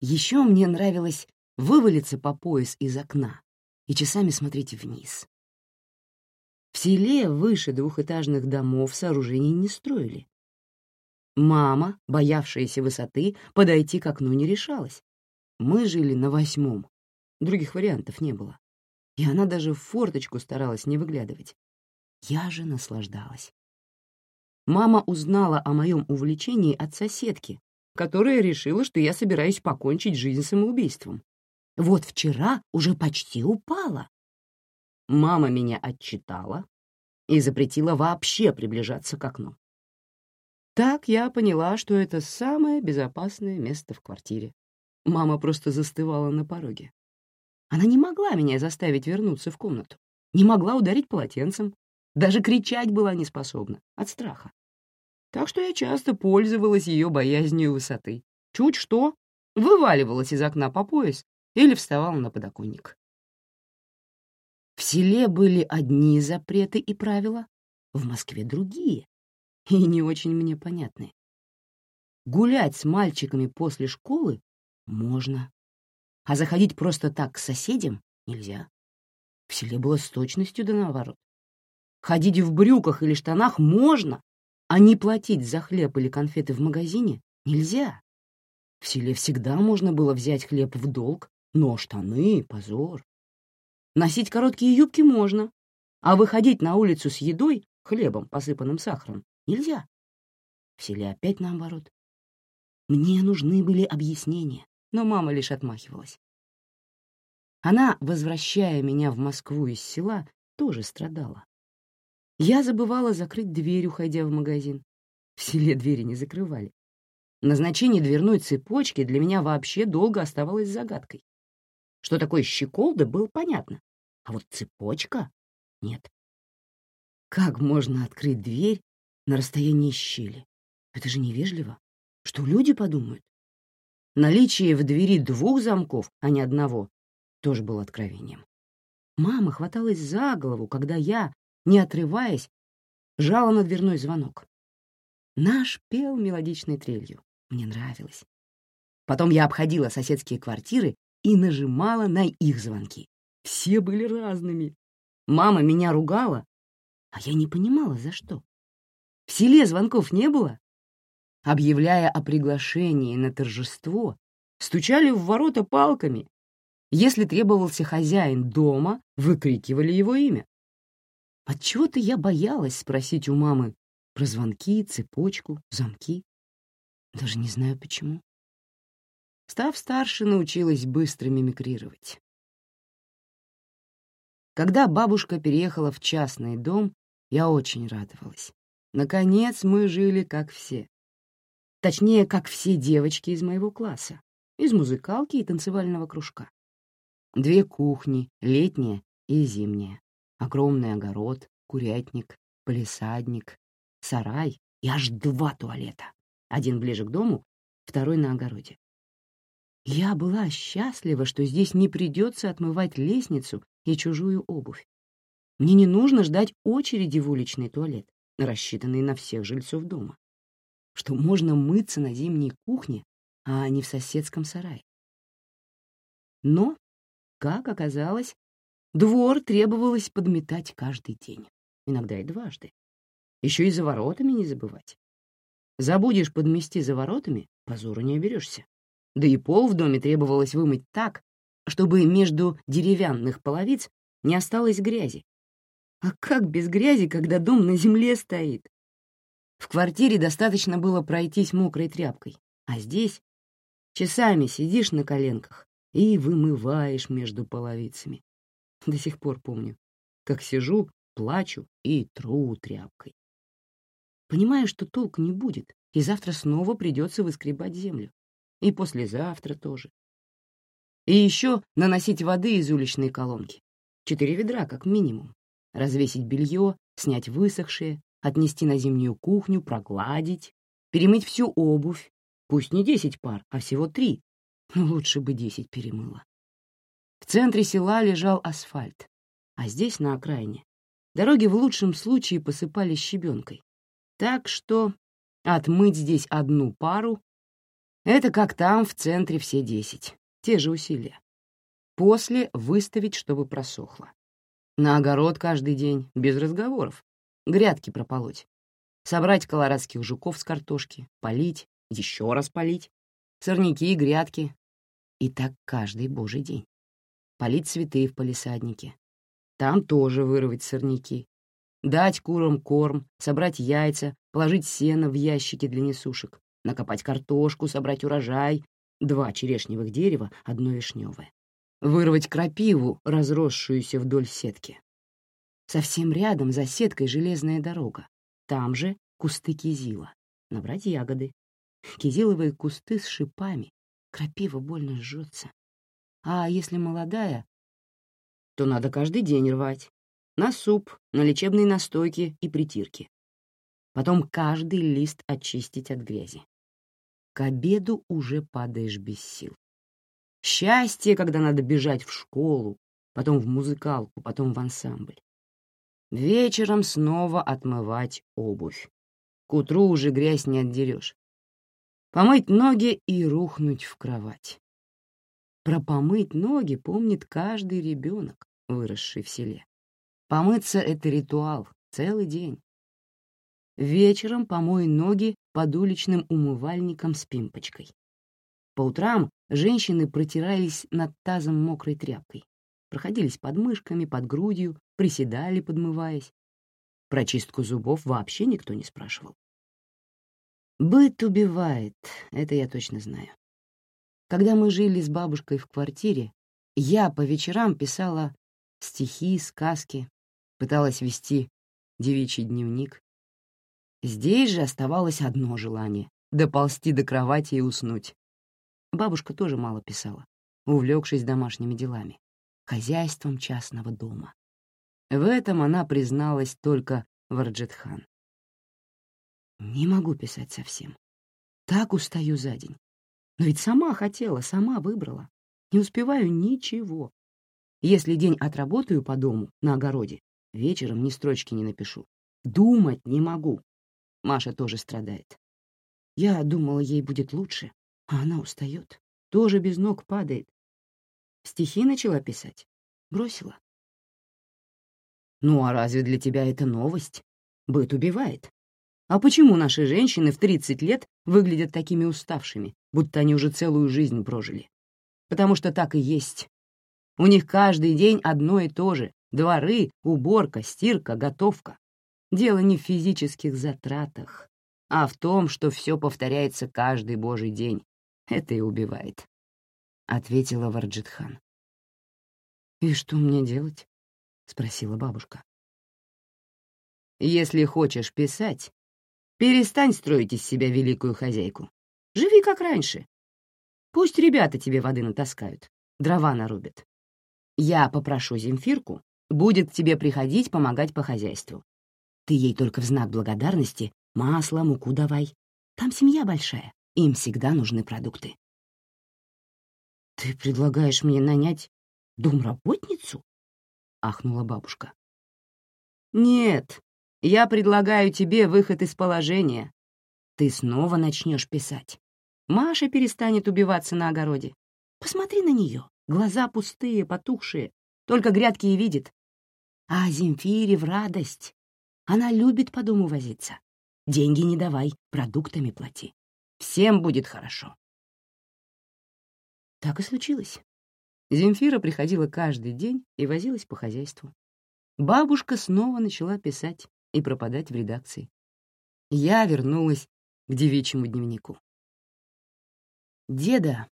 Еще мне нравилось вывалиться по пояс из окна и часами смотреть вниз. В селе выше двухэтажных домов сооружений не строили. Мама, боявшаяся высоты, подойти к окну не решалась. Мы жили на восьмом, других вариантов не было. И она даже в форточку старалась не выглядывать. Я же наслаждалась. Мама узнала о моем увлечении от соседки, которая решила, что я собираюсь покончить жизнь самоубийством. Вот вчера уже почти упала. Мама меня отчитала и запретила вообще приближаться к окну. Так я поняла, что это самое безопасное место в квартире. Мама просто застывала на пороге. Она не могла меня заставить вернуться в комнату, не могла ударить полотенцем, даже кричать была не способна от страха. Так что я часто пользовалась ее боязнью высоты. Чуть что, вываливалась из окна по пояс или вставала на подоконник. В селе были одни запреты и правила, в Москве другие, и не очень мне понятны. Гулять с мальчиками после школы можно, а заходить просто так к соседям нельзя. В селе было с точностью да наоборот. Ходить в брюках или штанах можно, а не платить за хлеб или конфеты в магазине нельзя. В селе всегда можно было взять хлеб в долг, но штаны — позор. Носить короткие юбки можно, а выходить на улицу с едой, хлебом, посыпанным сахаром, нельзя. В селе опять наоборот. Мне нужны были объяснения, но мама лишь отмахивалась. Она, возвращая меня в Москву из села, тоже страдала. Я забывала закрыть дверь, уходя в магазин. В селе двери не закрывали. Назначение дверной цепочки для меня вообще долго оставалось загадкой. Что такое щеколда, было понятно. А вот цепочка — нет. Как можно открыть дверь на расстоянии щели? Это же невежливо. Что люди подумают? Наличие в двери двух замков, а не одного, тоже было откровением. Мама хваталась за голову, когда я, не отрываясь, жала на дверной звонок. Наш пел мелодичной трелью. Мне нравилось. Потом я обходила соседские квартиры и нажимала на их звонки. Все были разными. Мама меня ругала, а я не понимала, за что. В селе звонков не было. Объявляя о приглашении на торжество, стучали в ворота палками. Если требовался хозяин дома, выкрикивали его имя. Отчего-то я боялась спросить у мамы про звонки, цепочку, замки. Даже не знаю почему. Став старше, научилась быстро мимикрировать. Когда бабушка переехала в частный дом, я очень радовалась. Наконец мы жили как все. Точнее, как все девочки из моего класса, из музыкалки и танцевального кружка. Две кухни, летняя и зимняя огромный огород, курятник, полисадник, сарай и аж два туалета. Один ближе к дому, второй на огороде. Я была счастлива, что здесь не придется отмывать лестницу и чужую обувь. Мне не нужно ждать очереди в уличный туалет, рассчитанный на всех жильцов дома. Что можно мыться на зимней кухне, а не в соседском сарае. Но, как оказалось, Двор требовалось подметать каждый день, иногда и дважды. Еще и за воротами не забывать. Забудешь подмести за воротами, позору не оберешься. Да и пол в доме требовалось вымыть так, чтобы между деревянных половиц не осталось грязи. А как без грязи, когда дом на земле стоит? В квартире достаточно было пройтись мокрой тряпкой, а здесь часами сидишь на коленках и вымываешь между половицами. До сих пор помню, как сижу, плачу и тру тряпкой. Понимаю, что толк не будет, и завтра снова придется выскребать землю. И послезавтра тоже. И еще наносить воды из уличной колонки. Четыре ведра, как минимум. Развесить белье, снять высохшее, отнести на зимнюю кухню, прогладить, перемыть всю обувь. Пусть не десять пар, а всего три, но лучше бы десять перемыла. В центре села лежал асфальт, а здесь, на окраине, дороги в лучшем случае посыпали щебенкой. Так что отмыть здесь одну пару — это как там в центре все десять, те же усилия. После выставить, чтобы просохло. На огород каждый день, без разговоров. Грядки прополоть. Собрать колорадских жуков с картошки, полить, еще раз полить. Сорняки, грядки. И так каждый божий день. Полить цветы в палисаднике. Там тоже вырвать сорняки. Дать курам корм, собрать яйца, положить сено в ящики для несушек, накопать картошку, собрать урожай, два черешневых дерева, одно вишневое. Вырвать крапиву, разросшуюся вдоль сетки. Совсем рядом за сеткой железная дорога. Там же кусты кизила. Набрать ягоды. Кизиловые кусты с шипами. Крапива больно жжется. А если молодая, то надо каждый день рвать. На суп, на лечебные настойки и притирки. Потом каждый лист очистить от грязи. К обеду уже падаешь без сил. Счастье, когда надо бежать в школу, потом в музыкалку, потом в ансамбль. Вечером снова отмывать обувь. К утру уже грязь не отдерешь. Помыть ноги и рухнуть в кровать. Про помыть ноги помнит каждый ребенок, выросший в селе. Помыться — это ритуал, целый день. Вечером помой ноги под уличным умывальником с пимпочкой. По утрам женщины протирались над тазом мокрой тряпкой, проходились под мышками, под грудью, приседали, подмываясь. Про чистку зубов вообще никто не спрашивал. Быт убивает, это я точно знаю. Когда мы жили с бабушкой в квартире, я по вечерам писала стихи, сказки, пыталась вести девичий дневник. Здесь же оставалось одно желание — доползти до кровати и уснуть. Бабушка тоже мало писала, увлекшись домашними делами, хозяйством частного дома. В этом она призналась только Варджетхан. «Не могу писать совсем. Так устаю за день. Но ведь сама хотела, сама выбрала. Не успеваю ничего. Если день отработаю по дому, на огороде, вечером ни строчки не напишу. Думать не могу. Маша тоже страдает. Я думала, ей будет лучше, а она устает, тоже без ног падает. Стихи начала писать. Бросила. Ну а разве для тебя это новость? Быт убивает. А почему наши женщины в 30 лет выглядят такими уставшими, будто они уже целую жизнь прожили? Потому что так и есть. У них каждый день одно и то же — дворы, уборка, стирка, готовка. Дело не в физических затратах, а в том, что все повторяется каждый божий день, это и убивает», — ответила Варджитхан. «И что мне делать?» — спросила бабушка. «Если хочешь писать, перестань строить из себя великую хозяйку. Живи как раньше. Пусть ребята тебе воды натаскают, дрова нарубят. Я попрошу Земфирку, будет к тебе приходить помогать по хозяйству. Ты ей только в знак благодарности масло, муку давай. Там семья большая, им всегда нужны продукты. «Ты предлагаешь мне нанять домработницу?» — ахнула бабушка. «Нет, я предлагаю тебе выход из положения. Ты снова начнешь писать. Маша перестанет убиваться на огороде. Посмотри на нее, глаза пустые, потухшие, только грядки и видит. А Земфире в радость. Она любит по дому возиться. Деньги не давай, продуктами плати. Всем будет хорошо. Так и случилось. Земфира приходила каждый день и возилась по хозяйству. Бабушка снова начала писать и пропадать в редакции. Я вернулась к девичьему дневнику. Деда,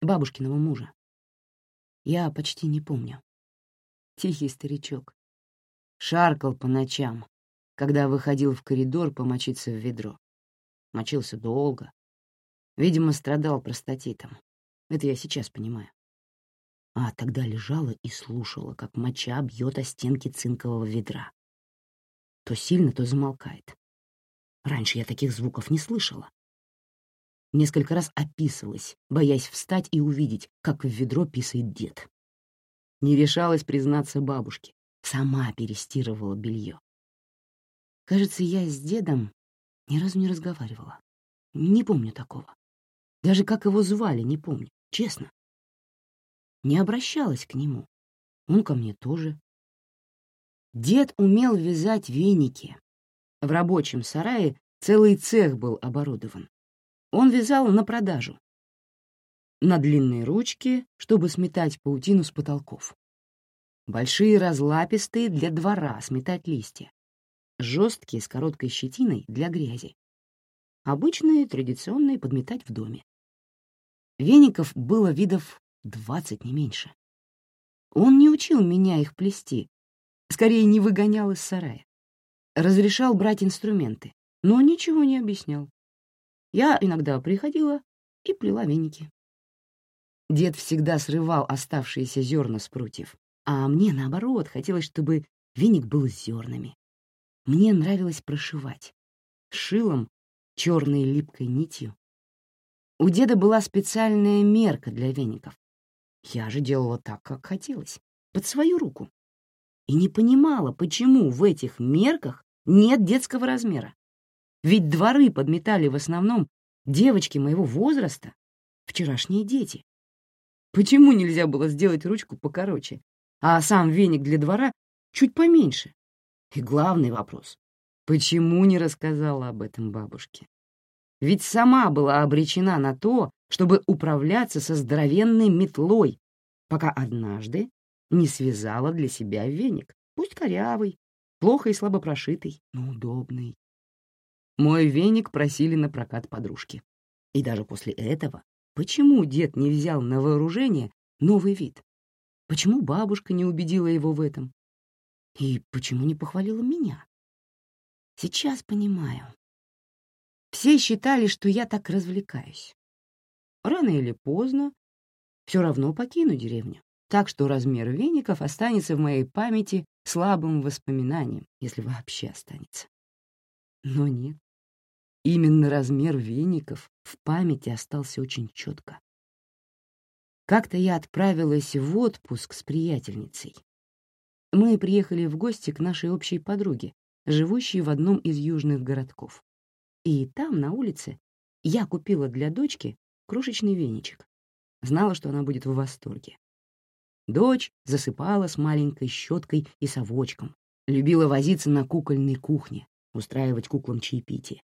бабушкиного мужа, я почти не помню. Тихий старичок. Шаркал по ночам, когда выходил в коридор помочиться в ведро. Мочился долго, Видимо, страдал простатитом. Это я сейчас понимаю. А тогда лежала и слушала, как моча бьет о стенки цинкового ведра. То сильно, то замолкает. Раньше я таких звуков не слышала. Несколько раз описывалась, боясь встать и увидеть, как в ведро писает дед. Не решалась признаться бабушке. Сама перестирывала белье. Кажется, я с дедом ни разу не разговаривала. Не помню такого. Даже как его звали, не помню, честно. не обращалась к нему. Он ко мне тоже. Дед умел вязать веники. В рабочем сарае целый цех был оборудован. Он вязал на продажу. На длинные ручки, чтобы сметать паутину с потолков. Большие разлапистые для двора сметать листья. Жесткие с короткой щетиной для грязи. Обычные, традиционные подметать в доме. Веников было видов двадцать, не меньше. Он не учил меня их плести, скорее не выгонял из сарая. Разрешал брать инструменты, но ничего не объяснял. Я иногда приходила и плела веники. Дед всегда срывал оставшиеся зерна с прутьев, а мне, наоборот, хотелось, чтобы веник был с зернами. Мне нравилось прошивать. Шилом, черной липкой нитью. У деда была специальная мерка для веников. Я же делала так, как хотелось, под свою руку. И не понимала, почему в этих мерках нет детского размера. Ведь дворы подметали в основном девочки моего возраста, вчерашние дети. Почему нельзя было сделать ручку покороче, а сам веник для двора чуть поменьше? И главный вопрос — почему не рассказала об этом бабушке? Ведь сама была обречена на то, чтобы управляться со здоровенной метлой, пока однажды не связала для себя веник, пусть корявый, плохо и слабо прошитый, но удобный. Мой веник просили на прокат подружки. И даже после этого, почему дед не взял на вооружение новый вид? Почему бабушка не убедила его в этом? И почему не похвалила меня? Сейчас понимаю. Все считали, что я так развлекаюсь. Рано или поздно все равно покину деревню, так что размер веников останется в моей памяти слабым воспоминанием, если вообще останется. Но нет. Именно размер веников в памяти остался очень четко. Как-то я отправилась в отпуск с приятельницей. Мы приехали в гости к нашей общей подруге, живущей в одном из южных городков. И там, на улице, я купила для дочки крошечный веничек. Знала, что она будет в восторге. Дочь засыпала с маленькой щеткой и совочком, любила возиться на кукольной кухне, устраивать куклам чаепитие.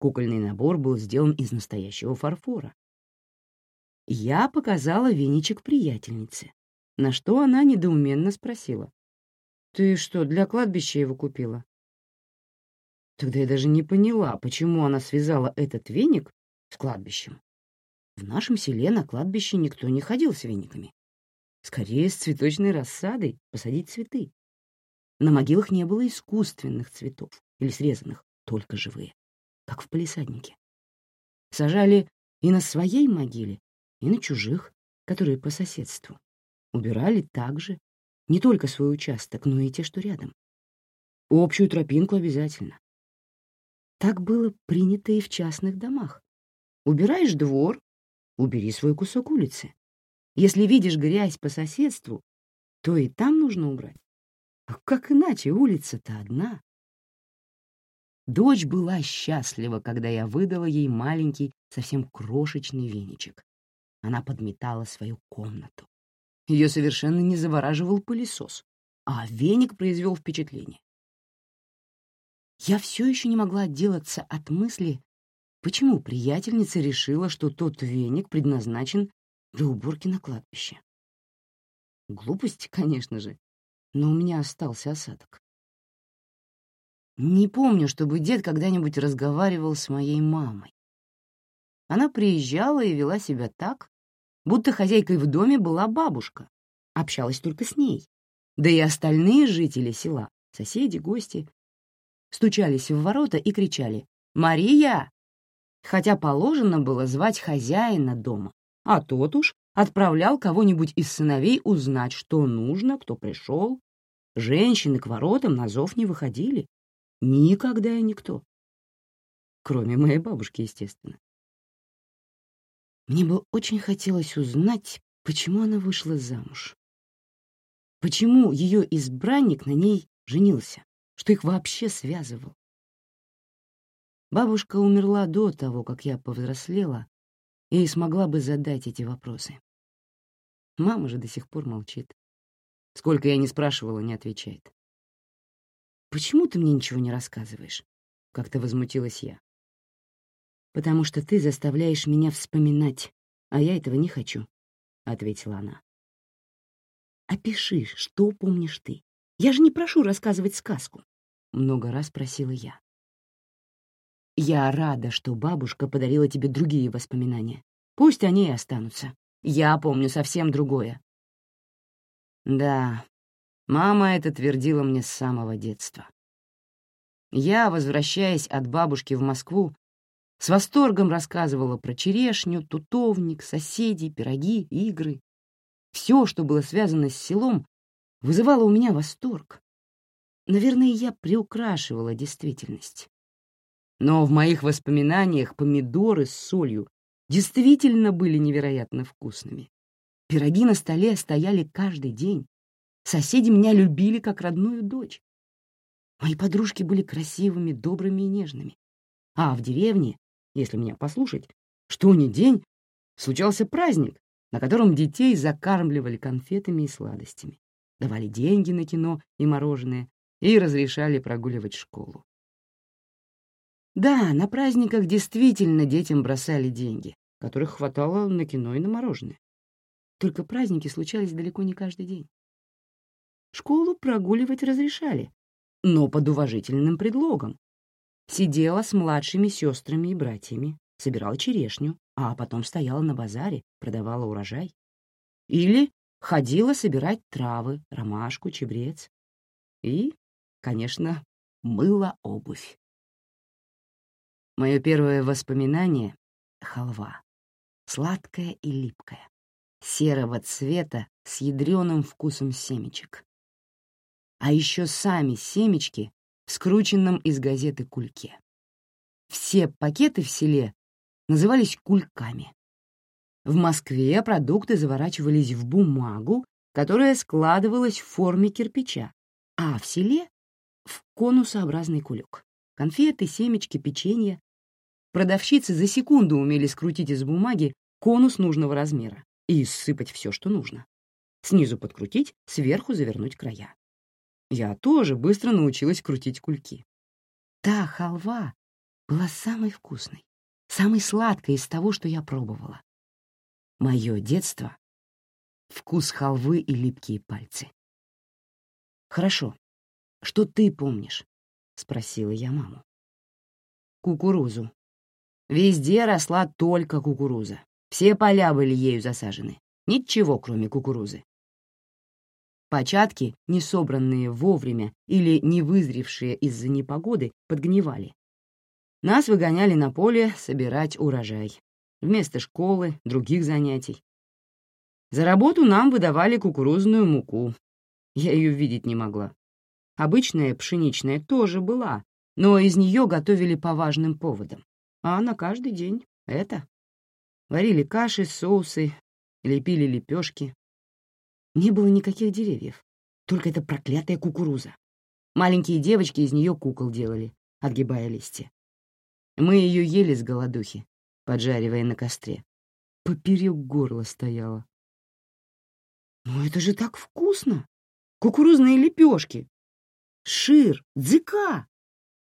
Кукольный набор был сделан из настоящего фарфора. Я показала веничек приятельнице, на что она недоуменно спросила. «Ты что, для кладбища его купила?» Тогда я даже не поняла, почему она связала этот веник с кладбищем. В нашем селе на кладбище никто не ходил с вениками. Скорее, с цветочной рассадой посадить цветы. На могилах не было искусственных цветов или срезанных, только живые, как в палисаднике. Сажали и на своей могиле, и на чужих, которые по соседству. Убирали также не только свой участок, но и те, что рядом. Общую тропинку обязательно. Так было принято и в частных домах. Убираешь двор, убери свой кусок улицы. Если видишь грязь по соседству, то и там нужно убрать. А как иначе, улица-то одна. Дочь была счастлива, когда я выдала ей маленький, совсем крошечный веничек. Она подметала свою комнату. Ее совершенно не завораживал пылесос, а веник произвел впечатление. Я все еще не могла отделаться от мысли, почему приятельница решила, что тот веник предназначен для уборки на кладбище. Глупость, конечно же, но у меня остался осадок. Не помню, чтобы дед когда-нибудь разговаривал с моей мамой. Она приезжала и вела себя так, будто хозяйкой в доме была бабушка, общалась только с ней. Да и остальные жители села, соседи, гости, стучались в ворота и кричали «Мария!», хотя положено было звать хозяина дома, а тот уж отправлял кого-нибудь из сыновей узнать, что нужно, кто пришел. Женщины к воротам на зов не выходили. Никогда и никто. Кроме моей бабушки, естественно. Мне бы очень хотелось узнать, почему она вышла замуж. Почему ее избранник на ней женился что их вообще связывал. Бабушка умерла до того, как я повзрослела и смогла бы задать эти вопросы. Мама же до сих пор молчит. Сколько я не спрашивала, не отвечает. «Почему ты мне ничего не рассказываешь?» — как-то возмутилась я. «Потому что ты заставляешь меня вспоминать, а я этого не хочу», — ответила она. «Опиши, что помнишь ты. Я же не прошу рассказывать сказку», — много раз просила я. «Я рада, что бабушка подарила тебе другие воспоминания. Пусть они и останутся. Я помню совсем другое». Да, мама это твердила мне с самого детства. Я, возвращаясь от бабушки в Москву, с восторгом рассказывала про черешню, тутовник, соседей, пироги, игры. Все, что было связано с селом, вызывало у меня восторг. Наверное, я приукрашивала действительность. Но в моих воспоминаниях помидоры с солью действительно были невероятно вкусными. Пироги на столе стояли каждый день. Соседи меня любили как родную дочь. Мои подружки были красивыми, добрыми и нежными. А в деревне, если меня послушать, что ни день случался праздник, на котором детей закармливали конфетами и сладостями, давали деньги на кино и мороженое и разрешали прогуливать школу. Да, на праздниках действительно детям бросали деньги, которых хватало на кино и на мороженое. Только праздники случались далеко не каждый день. Школу прогуливать разрешали, но под уважительным предлогом. Сидела с младшими сестрами и братьями, собирала черешню, а потом стояла на базаре, продавала урожай. Или ходила собирать травы, ромашку, чебрец. И, конечно, мыла обувь. Мое первое воспоминание — халва. Сладкая и липкая, серого цвета с ядреным вкусом семечек а еще сами семечки в скрученном из газеты кульке. Все пакеты в селе назывались кульками. В Москве продукты заворачивались в бумагу, которая складывалась в форме кирпича, а в селе — в конусообразный кулек. Конфеты, семечки, печенье. Продавщицы за секунду умели скрутить из бумаги конус нужного размера и сыпать все, что нужно. Снизу подкрутить, сверху завернуть края. Я тоже быстро научилась крутить кульки. Та халва была самой вкусной, самой сладкой из того, что я пробовала. Мое детство — вкус халвы и липкие пальцы. «Хорошо. Что ты помнишь?» — спросила я маму. «Кукурузу. Везде росла только кукуруза. Все поля были ею засажены. Ничего, кроме кукурузы. Початки, не собранные вовремя или не вызревшие из-за непогоды, подгнивали. Нас выгоняли на поле собирать урожай. Вместо школы, других занятий. За работу нам выдавали кукурузную муку. Я ее видеть не могла. Обычная пшеничная тоже была, но из нее готовили по важным поводам. А на каждый день это. Варили каши, соусы, лепили лепешки, не было никаких деревьев, только эта проклятая кукуруза. Маленькие девочки из нее кукол делали, отгибая листья. Мы ее ели с голодухи, поджаривая на костре. Поперек горла стояла. «Ну это же так вкусно! Кукурузные лепешки! Шир! Дзыка!»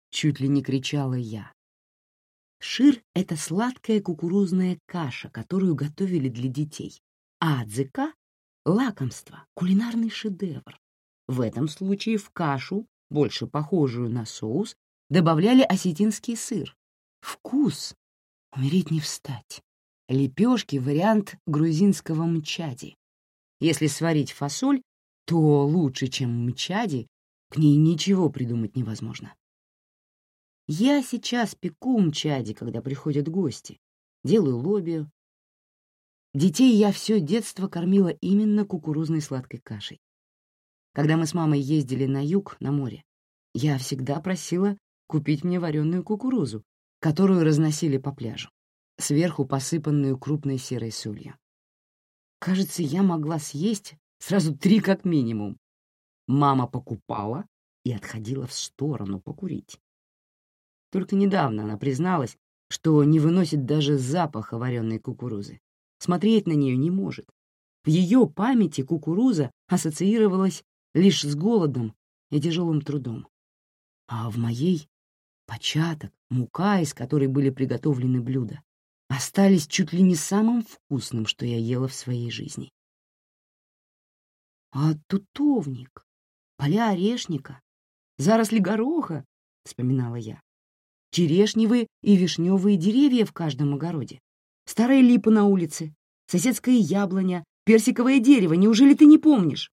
Чуть ли не кричала я. Шир — это сладкая кукурузная каша, которую готовили для детей, а дзыка Лакомство, кулинарный шедевр. В этом случае в кашу, больше похожую на соус, добавляли осетинский сыр. Вкус. Умереть не встать. Лепешки — вариант грузинского мчади. Если сварить фасоль, то лучше, чем мчади, к ней ничего придумать невозможно. Я сейчас пеку мчади, когда приходят гости. Делаю лобию, Детей я все детство кормила именно кукурузной сладкой кашей. Когда мы с мамой ездили на юг, на море, я всегда просила купить мне вареную кукурузу, которую разносили по пляжу, сверху посыпанную крупной серой солью. Кажется, я могла съесть сразу три как минимум. Мама покупала и отходила в сторону покурить. Только недавно она призналась, что не выносит даже запаха вареной кукурузы смотреть на нее не может. В ее памяти кукуруза ассоциировалась лишь с голодом и тяжелым трудом. А в моей — початок, мука, из которой были приготовлены блюда, остались чуть ли не самым вкусным, что я ела в своей жизни. А тутовник, поля орешника, заросли гороха, — вспоминала я, черешневые и вишневые деревья в каждом огороде, старая липа на улице, соседская яблоня, персиковое дерево. Неужели ты не помнишь?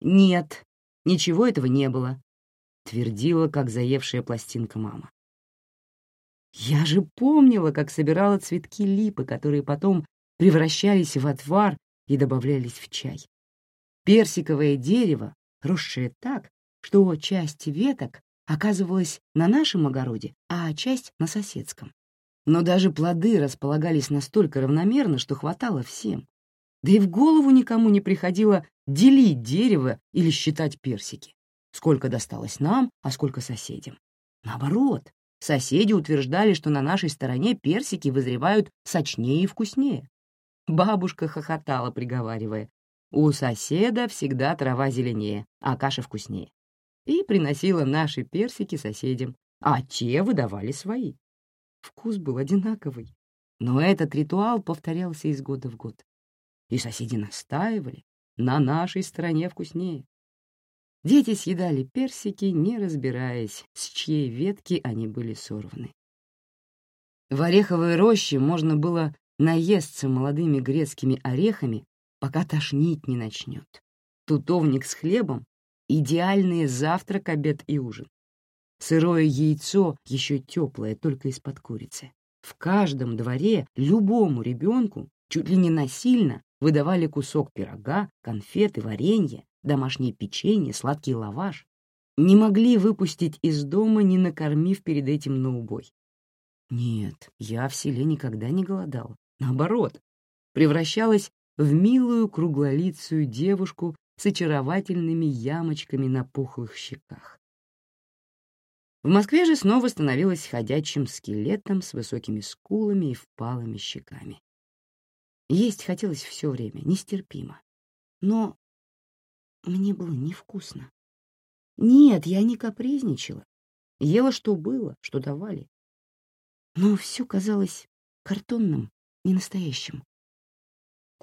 Нет, ничего этого не было, — твердила, как заевшая пластинка мама. Я же помнила, как собирала цветки липы, которые потом превращались в отвар и добавлялись в чай. Персиковое дерево, росшее так, что часть веток оказывалась на нашем огороде, а часть — на соседском. Но даже плоды располагались настолько равномерно, что хватало всем. Да и в голову никому не приходило делить дерево или считать персики. Сколько досталось нам, а сколько соседям. Наоборот, соседи утверждали, что на нашей стороне персики вызревают сочнее и вкуснее. Бабушка хохотала, приговаривая, «У соседа всегда трава зеленее, а каша вкуснее». И приносила наши персики соседям, а те выдавали свои. Вкус был одинаковый, но этот ритуал повторялся из года в год. И соседи настаивали, на нашей стороне вкуснее. Дети съедали персики, не разбираясь, с чьей ветки они были сорваны. В ореховой роще можно было наесться молодыми грецкими орехами, пока тошнить не начнет. Тутовник с хлебом — идеальный завтрак, обед и ужин. Сырое яйцо еще теплое, только из-под курицы. В каждом дворе любому ребенку чуть ли не насильно выдавали кусок пирога, конфеты, варенье, домашнее печенье, сладкий лаваш. Не могли выпустить из дома, не накормив перед этим на убой. Нет, я в селе никогда не голодала. Наоборот, превращалась в милую круглолицую девушку с очаровательными ямочками на пухлых щеках. В Москве же снова становилась ходячим скелетом с высокими скулами и впалыми щеками. Есть хотелось все время, нестерпимо. Но мне было невкусно. Нет, я не капризничала. Ела, что было, что давали. Но все казалось картонным, ненастоящим.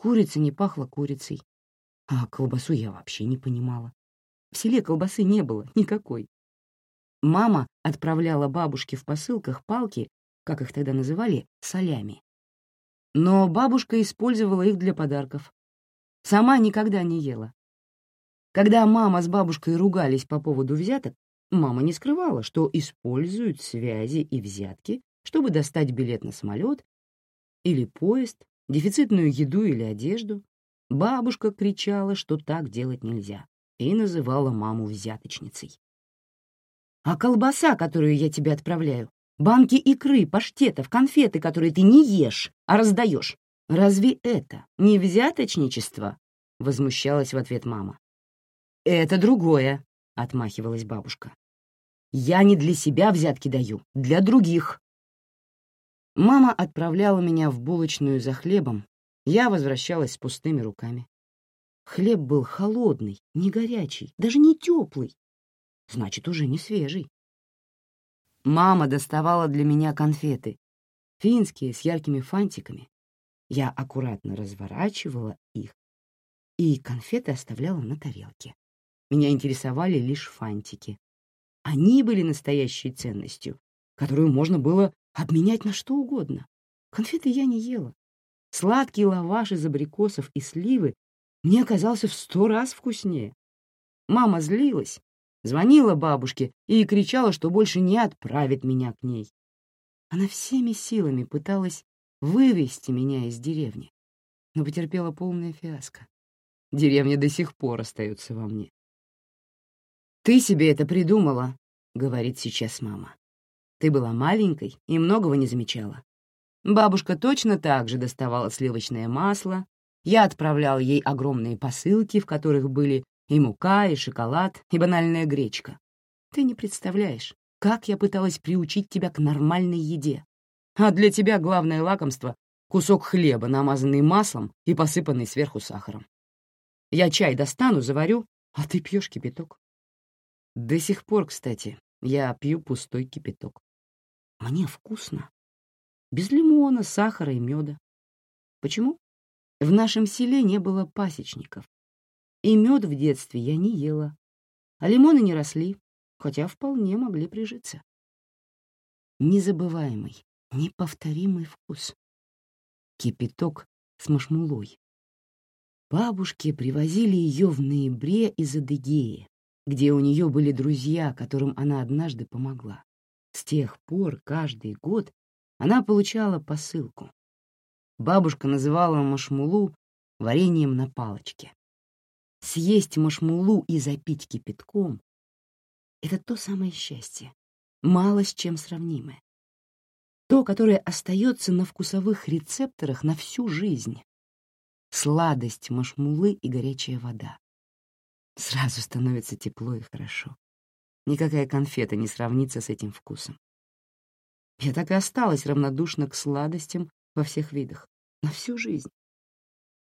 Курица не пахла курицей, а колбасу я вообще не понимала. В селе колбасы не было никакой. Мама отправляла бабушке в посылках палки, как их тогда называли, солями. Но бабушка использовала их для подарков. Сама никогда не ела. Когда мама с бабушкой ругались по поводу взяток, мама не скрывала, что используют связи и взятки, чтобы достать билет на самолет или поезд, дефицитную еду или одежду. Бабушка кричала, что так делать нельзя, и называла маму взяточницей. А колбаса, которую я тебе отправляю, банки икры, паштетов, конфеты, которые ты не ешь, а раздаешь. Разве это не взяточничество? Возмущалась в ответ мама. Это другое, отмахивалась бабушка. Я не для себя взятки даю, для других. Мама отправляла меня в булочную за хлебом, я возвращалась с пустыми руками. Хлеб был холодный, не горячий, даже не теплый значит, уже не свежий. Мама доставала для меня конфеты, финские с яркими фантиками. Я аккуратно разворачивала их, и конфеты оставляла на тарелке. Меня интересовали лишь фантики. Они были настоящей ценностью, которую можно было обменять на что угодно. Конфеты я не ела. Сладкий лаваш из абрикосов и сливы мне оказался в сто раз вкуснее. Мама злилась, Звонила бабушке и кричала, что больше не отправит меня к ней. Она всеми силами пыталась вывести меня из деревни, но потерпела полное фиаско. Деревня до сих пор остается во мне. «Ты себе это придумала», — говорит сейчас мама. «Ты была маленькой и многого не замечала. Бабушка точно так же доставала сливочное масло, я отправлял ей огромные посылки, в которых были и мука, и шоколад, и банальная гречка. Ты не представляешь, как я пыталась приучить тебя к нормальной еде. А для тебя главное лакомство кусок хлеба, намазанный маслом и посыпанный сверху сахаром. Я чай достану, заварю, а ты пьешь кипяток. До сих пор, кстати, я пью пустой кипяток. Мне вкусно. Без лимона, сахара и меда. Почему? В нашем селе не было пасечников. И мед в детстве я не ела. А лимоны не росли, хотя вполне могли прижиться. Незабываемый, неповторимый вкус. Кипяток с машмулой. Бабушки привозили ее в ноябре из Адыгеи, где у нее были друзья, которым она однажды помогла. С тех пор каждый год она получала посылку. Бабушка называла машмулу вареньем на палочке. Съесть машмулу и запить кипятком — это то самое счастье, мало с чем сравнимое. То, которое остается на вкусовых рецепторах на всю жизнь. Сладость машмулы и горячая вода. Сразу становится тепло и хорошо. Никакая конфета не сравнится с этим вкусом. Я так и осталась равнодушна к сладостям во всех видах, на всю жизнь.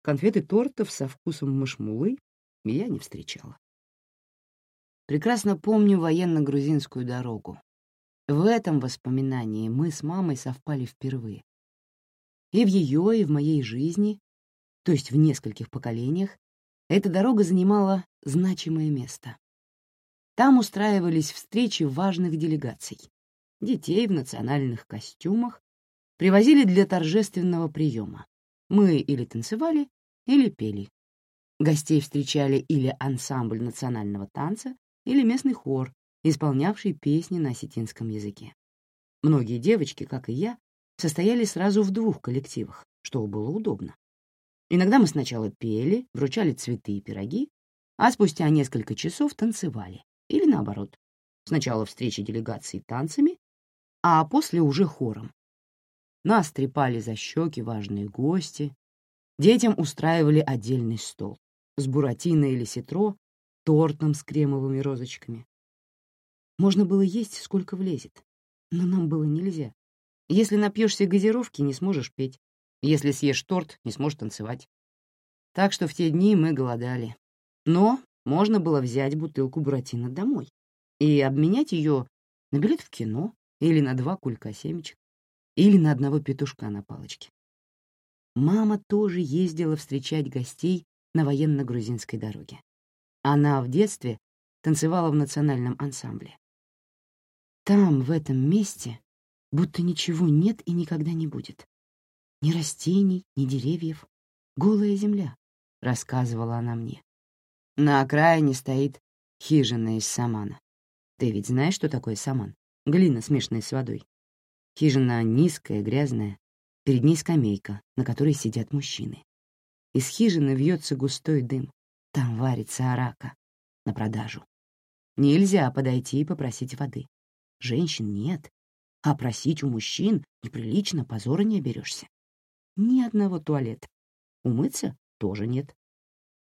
Конфеты тортов со вкусом машмулы я не встречала. Прекрасно помню военно-грузинскую дорогу. В этом воспоминании мы с мамой совпали впервые. И в ее, и в моей жизни, то есть в нескольких поколениях, эта дорога занимала значимое место. Там устраивались встречи важных делегаций. Детей в национальных костюмах привозили для торжественного приема. Мы или танцевали, или пели. Гостей встречали или ансамбль национального танца, или местный хор, исполнявший песни на осетинском языке. Многие девочки, как и я, состояли сразу в двух коллективах, что было удобно. Иногда мы сначала пели, вручали цветы и пироги, а спустя несколько часов танцевали. Или наоборот. Сначала встреча делегаций танцами, а после уже хором. Нас трепали за щеки важные гости. Детям устраивали отдельный стол с буратино или ситро, тортом с кремовыми розочками. Можно было есть, сколько влезет, но нам было нельзя. Если напьешься газировки, не сможешь петь. Если съешь торт, не сможешь танцевать. Так что в те дни мы голодали. Но можно было взять бутылку буратино домой и обменять ее на билет в кино или на два кулька семечек, или на одного петушка на палочке. Мама тоже ездила встречать гостей на военно-грузинской дороге. Она в детстве танцевала в национальном ансамбле. Там, в этом месте, будто ничего нет и никогда не будет. Ни растений, ни деревьев. Голая земля, — рассказывала она мне. На окраине стоит хижина из самана. Ты ведь знаешь, что такое саман? Глина, смешанная с водой. Хижина низкая, грязная. Перед ней скамейка, на которой сидят мужчины. Из хижины вьется густой дым. Там варится арака на продажу. Нельзя подойти и попросить воды. Женщин нет, а просить у мужчин неприлично, позора не оберешься. Ни одного туалета. Умыться тоже нет.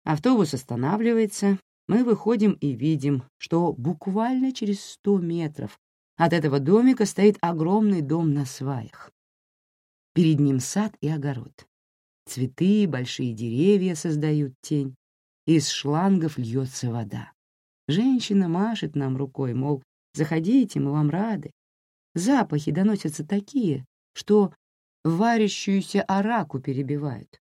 Автобус останавливается, мы выходим и видим, что буквально через сто метров от этого домика стоит огромный дом на сваях. Перед ним сад и огород. Цветы, большие деревья создают тень. Из шлангов льется вода. Женщина машет нам рукой, мол, заходите, мы вам рады. Запахи доносятся такие, что варящуюся араку перебивают.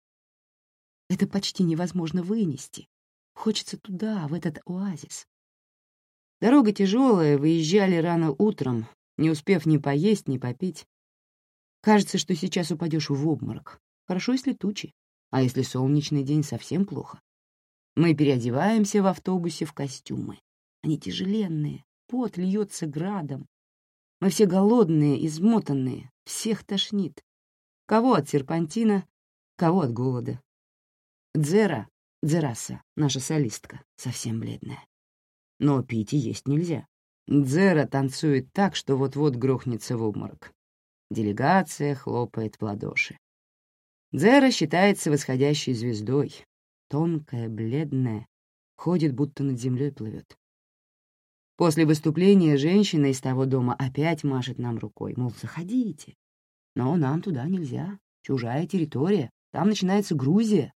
Это почти невозможно вынести. Хочется туда, в этот оазис. Дорога тяжелая, выезжали рано утром, не успев ни поесть, ни попить. Кажется, что сейчас упадешь в обморок. Хорошо, если тучи, а если солнечный день, совсем плохо. Мы переодеваемся в автобусе в костюмы. Они тяжеленные, пот льется градом. Мы все голодные, измотанные, всех тошнит. Кого от серпантина, кого от голода. Дзера, Дзераса, наша солистка, совсем бледная но пить и есть нельзя. Дзера танцует так, что вот-вот грохнется в обморок. Делегация хлопает в ладоши. Дзера считается восходящей звездой. Тонкая, бледная, ходит, будто над землей плывет. После выступления женщина из того дома опять машет нам рукой, мол, заходите. Но нам туда нельзя, Чужая территория. Там начинается Грузия.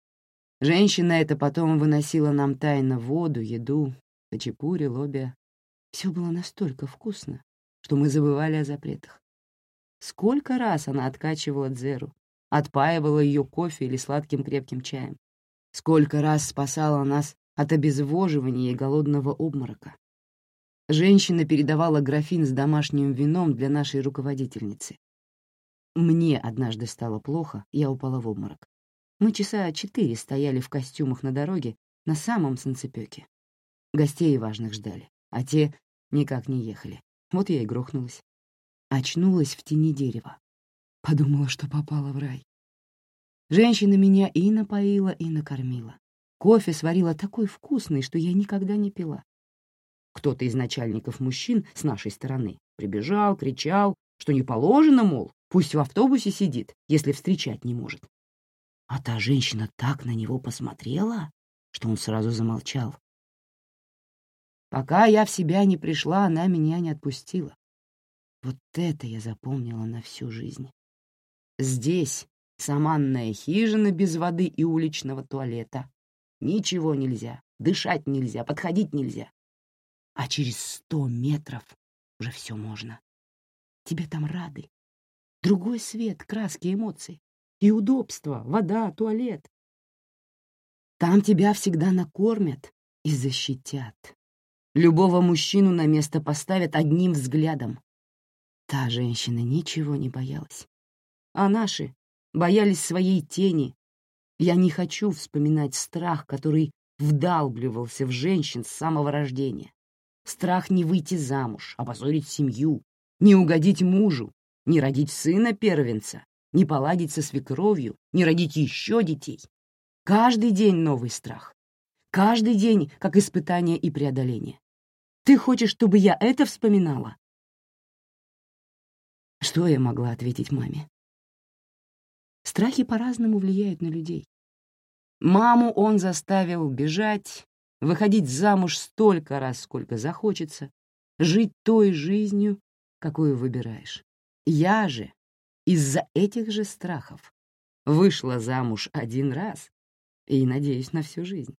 Женщина эта потом выносила нам тайно воду, еду, хачапури, лобия. Все было настолько вкусно, что мы забывали о запретах. Сколько раз она откачивала дзеру, отпаивала ее кофе или сладким крепким чаем. Сколько раз спасала нас от обезвоживания и голодного обморока. Женщина передавала графин с домашним вином для нашей руководительницы. Мне однажды стало плохо, я упала в обморок. Мы часа четыре стояли в костюмах на дороге на самом санцепёке. Гостей важных ждали, а те никак не ехали. Вот я и грохнулась. Очнулась в тени дерева. Подумала, что попала в рай. Женщина меня и напоила, и накормила. Кофе сварила такой вкусный, что я никогда не пила. Кто-то из начальников мужчин с нашей стороны прибежал, кричал, что не положено, мол, пусть в автобусе сидит, если встречать не может. А та женщина так на него посмотрела, что он сразу замолчал. Пока я в себя не пришла, она меня не отпустила. Вот это я запомнила на всю жизнь. Здесь саманная хижина без воды и уличного туалета. Ничего нельзя, дышать нельзя, подходить нельзя а через сто метров уже все можно. Тебе там рады. Другой свет, краски, эмоции. И удобство, вода, туалет. Там тебя всегда накормят и защитят. Любого мужчину на место поставят одним взглядом. Та женщина ничего не боялась. А наши боялись своей тени. Я не хочу вспоминать страх, который вдалбливался в женщин с самого рождения. Страх не выйти замуж, опозорить семью, не угодить мужу, не родить сына-первенца, не поладить со свекровью, не родить еще детей. Каждый день новый страх. Каждый день как испытание и преодоление. Ты хочешь, чтобы я это вспоминала? Что я могла ответить маме? Страхи по-разному влияют на людей. Маму он заставил бежать, выходить замуж столько раз, сколько захочется, жить той жизнью, какую выбираешь. Я же из-за этих же страхов вышла замуж один раз и надеюсь на всю жизнь.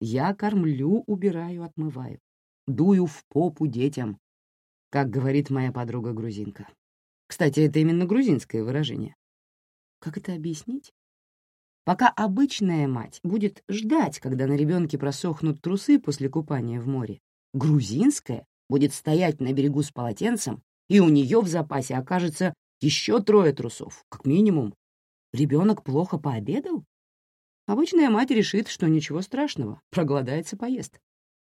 Я кормлю, убираю, отмываю, дую в попу детям, как говорит моя подруга-грузинка. Кстати, это именно грузинское выражение. Как это объяснить? пока обычная мать будет ждать, когда на ребенке просохнут трусы после купания в море, грузинская будет стоять на берегу с полотенцем, и у нее в запасе окажется еще трое трусов, как минимум. Ребенок плохо пообедал? Обычная мать решит, что ничего страшного, проголодается, поест.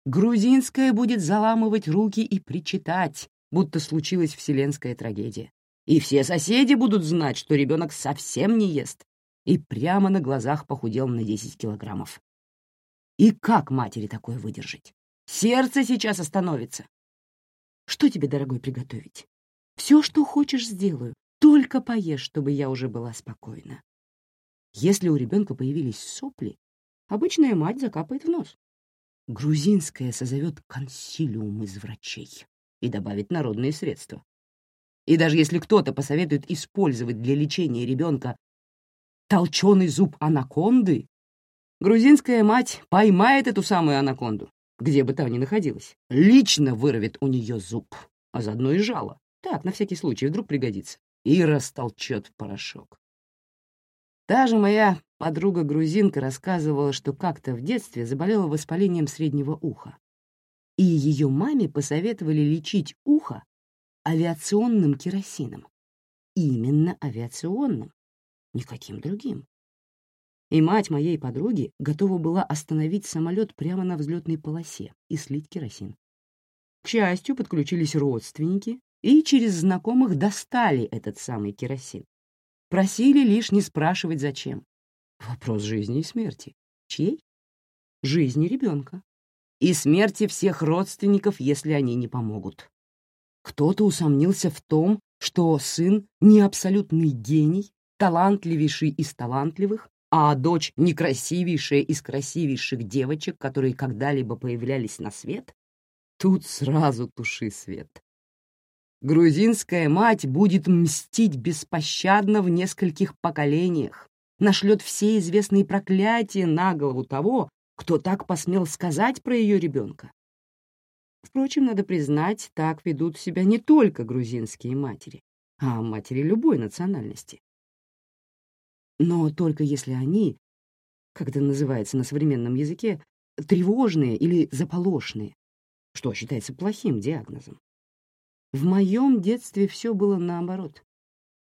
Грузинская будет заламывать руки и причитать, будто случилась вселенская трагедия. И все соседи будут знать, что ребенок совсем не ест, и прямо на глазах похудел на 10 килограммов. И как матери такое выдержать? Сердце сейчас остановится. Что тебе, дорогой, приготовить? Все, что хочешь, сделаю. Только поешь, чтобы я уже была спокойна. Если у ребенка появились сопли, обычная мать закапает в нос. Грузинская созовет консилиум из врачей и добавит народные средства. И даже если кто-то посоветует использовать для лечения ребенка толченый зуб анаконды, грузинская мать поймает эту самую анаконду, где бы та ни находилась, лично вырвет у нее зуб, а заодно и жало. Так, на всякий случай, вдруг пригодится. И растолчет в порошок. Та же моя подруга-грузинка рассказывала, что как-то в детстве заболела воспалением среднего уха. И ее маме посоветовали лечить ухо авиационным керосином. Именно авиационным, никаким другим. И мать моей подруги готова была остановить самолет прямо на взлетной полосе и слить керосин. К счастью, подключились родственники и через знакомых достали этот самый керосин. Просили лишь не спрашивать, зачем. Вопрос жизни и смерти. Чьей? Жизни ребенка. И смерти всех родственников, если они не помогут. Кто-то усомнился в том, что сын не абсолютный гений, талантливейший из талантливых, а дочь некрасивейшая из красивейших девочек, которые когда-либо появлялись на свет, тут сразу туши свет. Грузинская мать будет мстить беспощадно в нескольких поколениях, нашлет все известные проклятия на голову того, кто так посмел сказать про ее ребенка. Впрочем, надо признать, так ведут себя не только грузинские матери, а матери любой национальности. Но только если они, как это называется на современном языке, тревожные или заполошные, что считается плохим диагнозом. В моем детстве все было наоборот.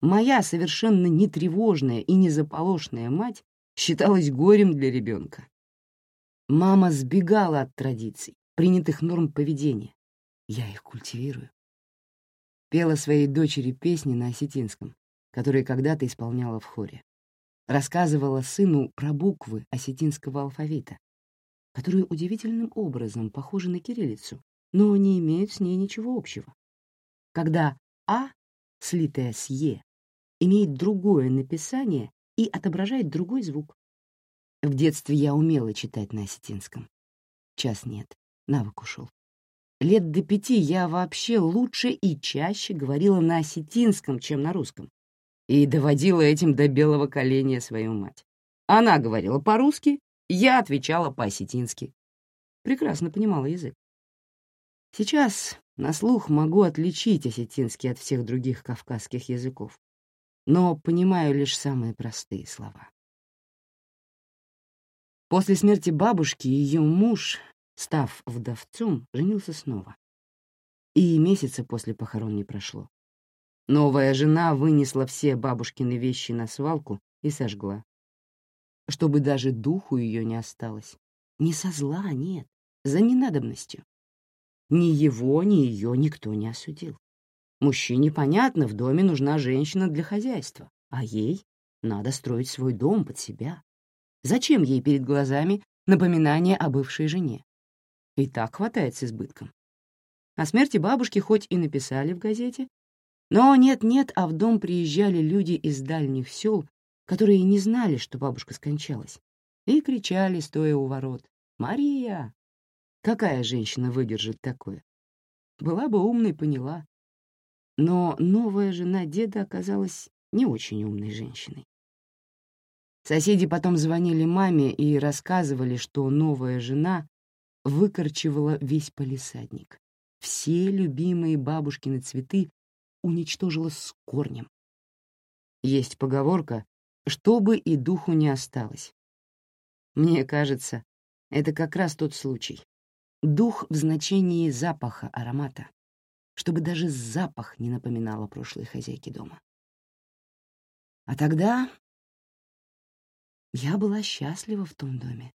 Моя совершенно не тревожная и не заполошная мать считалась горем для ребенка. Мама сбегала от традиций, принятых норм поведения. Я их культивирую. Пела своей дочери песни на осетинском, которые когда-то исполняла в хоре. Рассказывала сыну про буквы осетинского алфавита, которые удивительным образом похожи на кириллицу, но не имеют с ней ничего общего. Когда «а», слитая с «е», имеет другое написание и отображает другой звук. В детстве я умела читать на осетинском. Час нет, навык ушел. Лет до пяти я вообще лучше и чаще говорила на осетинском, чем на русском, и доводила этим до белого коленя свою мать. Она говорила по-русски, я отвечала по-осетински. Прекрасно понимала язык. Сейчас на слух могу отличить осетинский от всех других кавказских языков, но понимаю лишь самые простые слова. После смерти бабушки ее муж, став вдовцом, женился снова. И месяца после похорон не прошло. Новая жена вынесла все бабушкины вещи на свалку и сожгла чтобы даже духу ее не осталось. Не со зла, нет, за ненадобностью. Ни его, ни ее никто не осудил. Мужчине, понятно, в доме нужна женщина для хозяйства, а ей надо строить свой дом под себя. Зачем ей перед глазами напоминание о бывшей жене? И так хватает с избытком. О смерти бабушки хоть и написали в газете, но нет-нет, а в дом приезжали люди из дальних сел которые не знали, что бабушка скончалась, и кричали, стоя у ворот, «Мария!» Какая женщина выдержит такое? Была бы умной, поняла. Но новая жена деда оказалась не очень умной женщиной. Соседи потом звонили маме и рассказывали, что новая жена выкорчевала весь полисадник. Все любимые бабушкины цветы уничтожила с корнем. Есть поговорка, чтобы и духу не осталось. Мне кажется, это как раз тот случай. Дух в значении запаха, аромата, чтобы даже запах не напоминал о прошлой хозяйке дома. А тогда я была счастлива в том доме.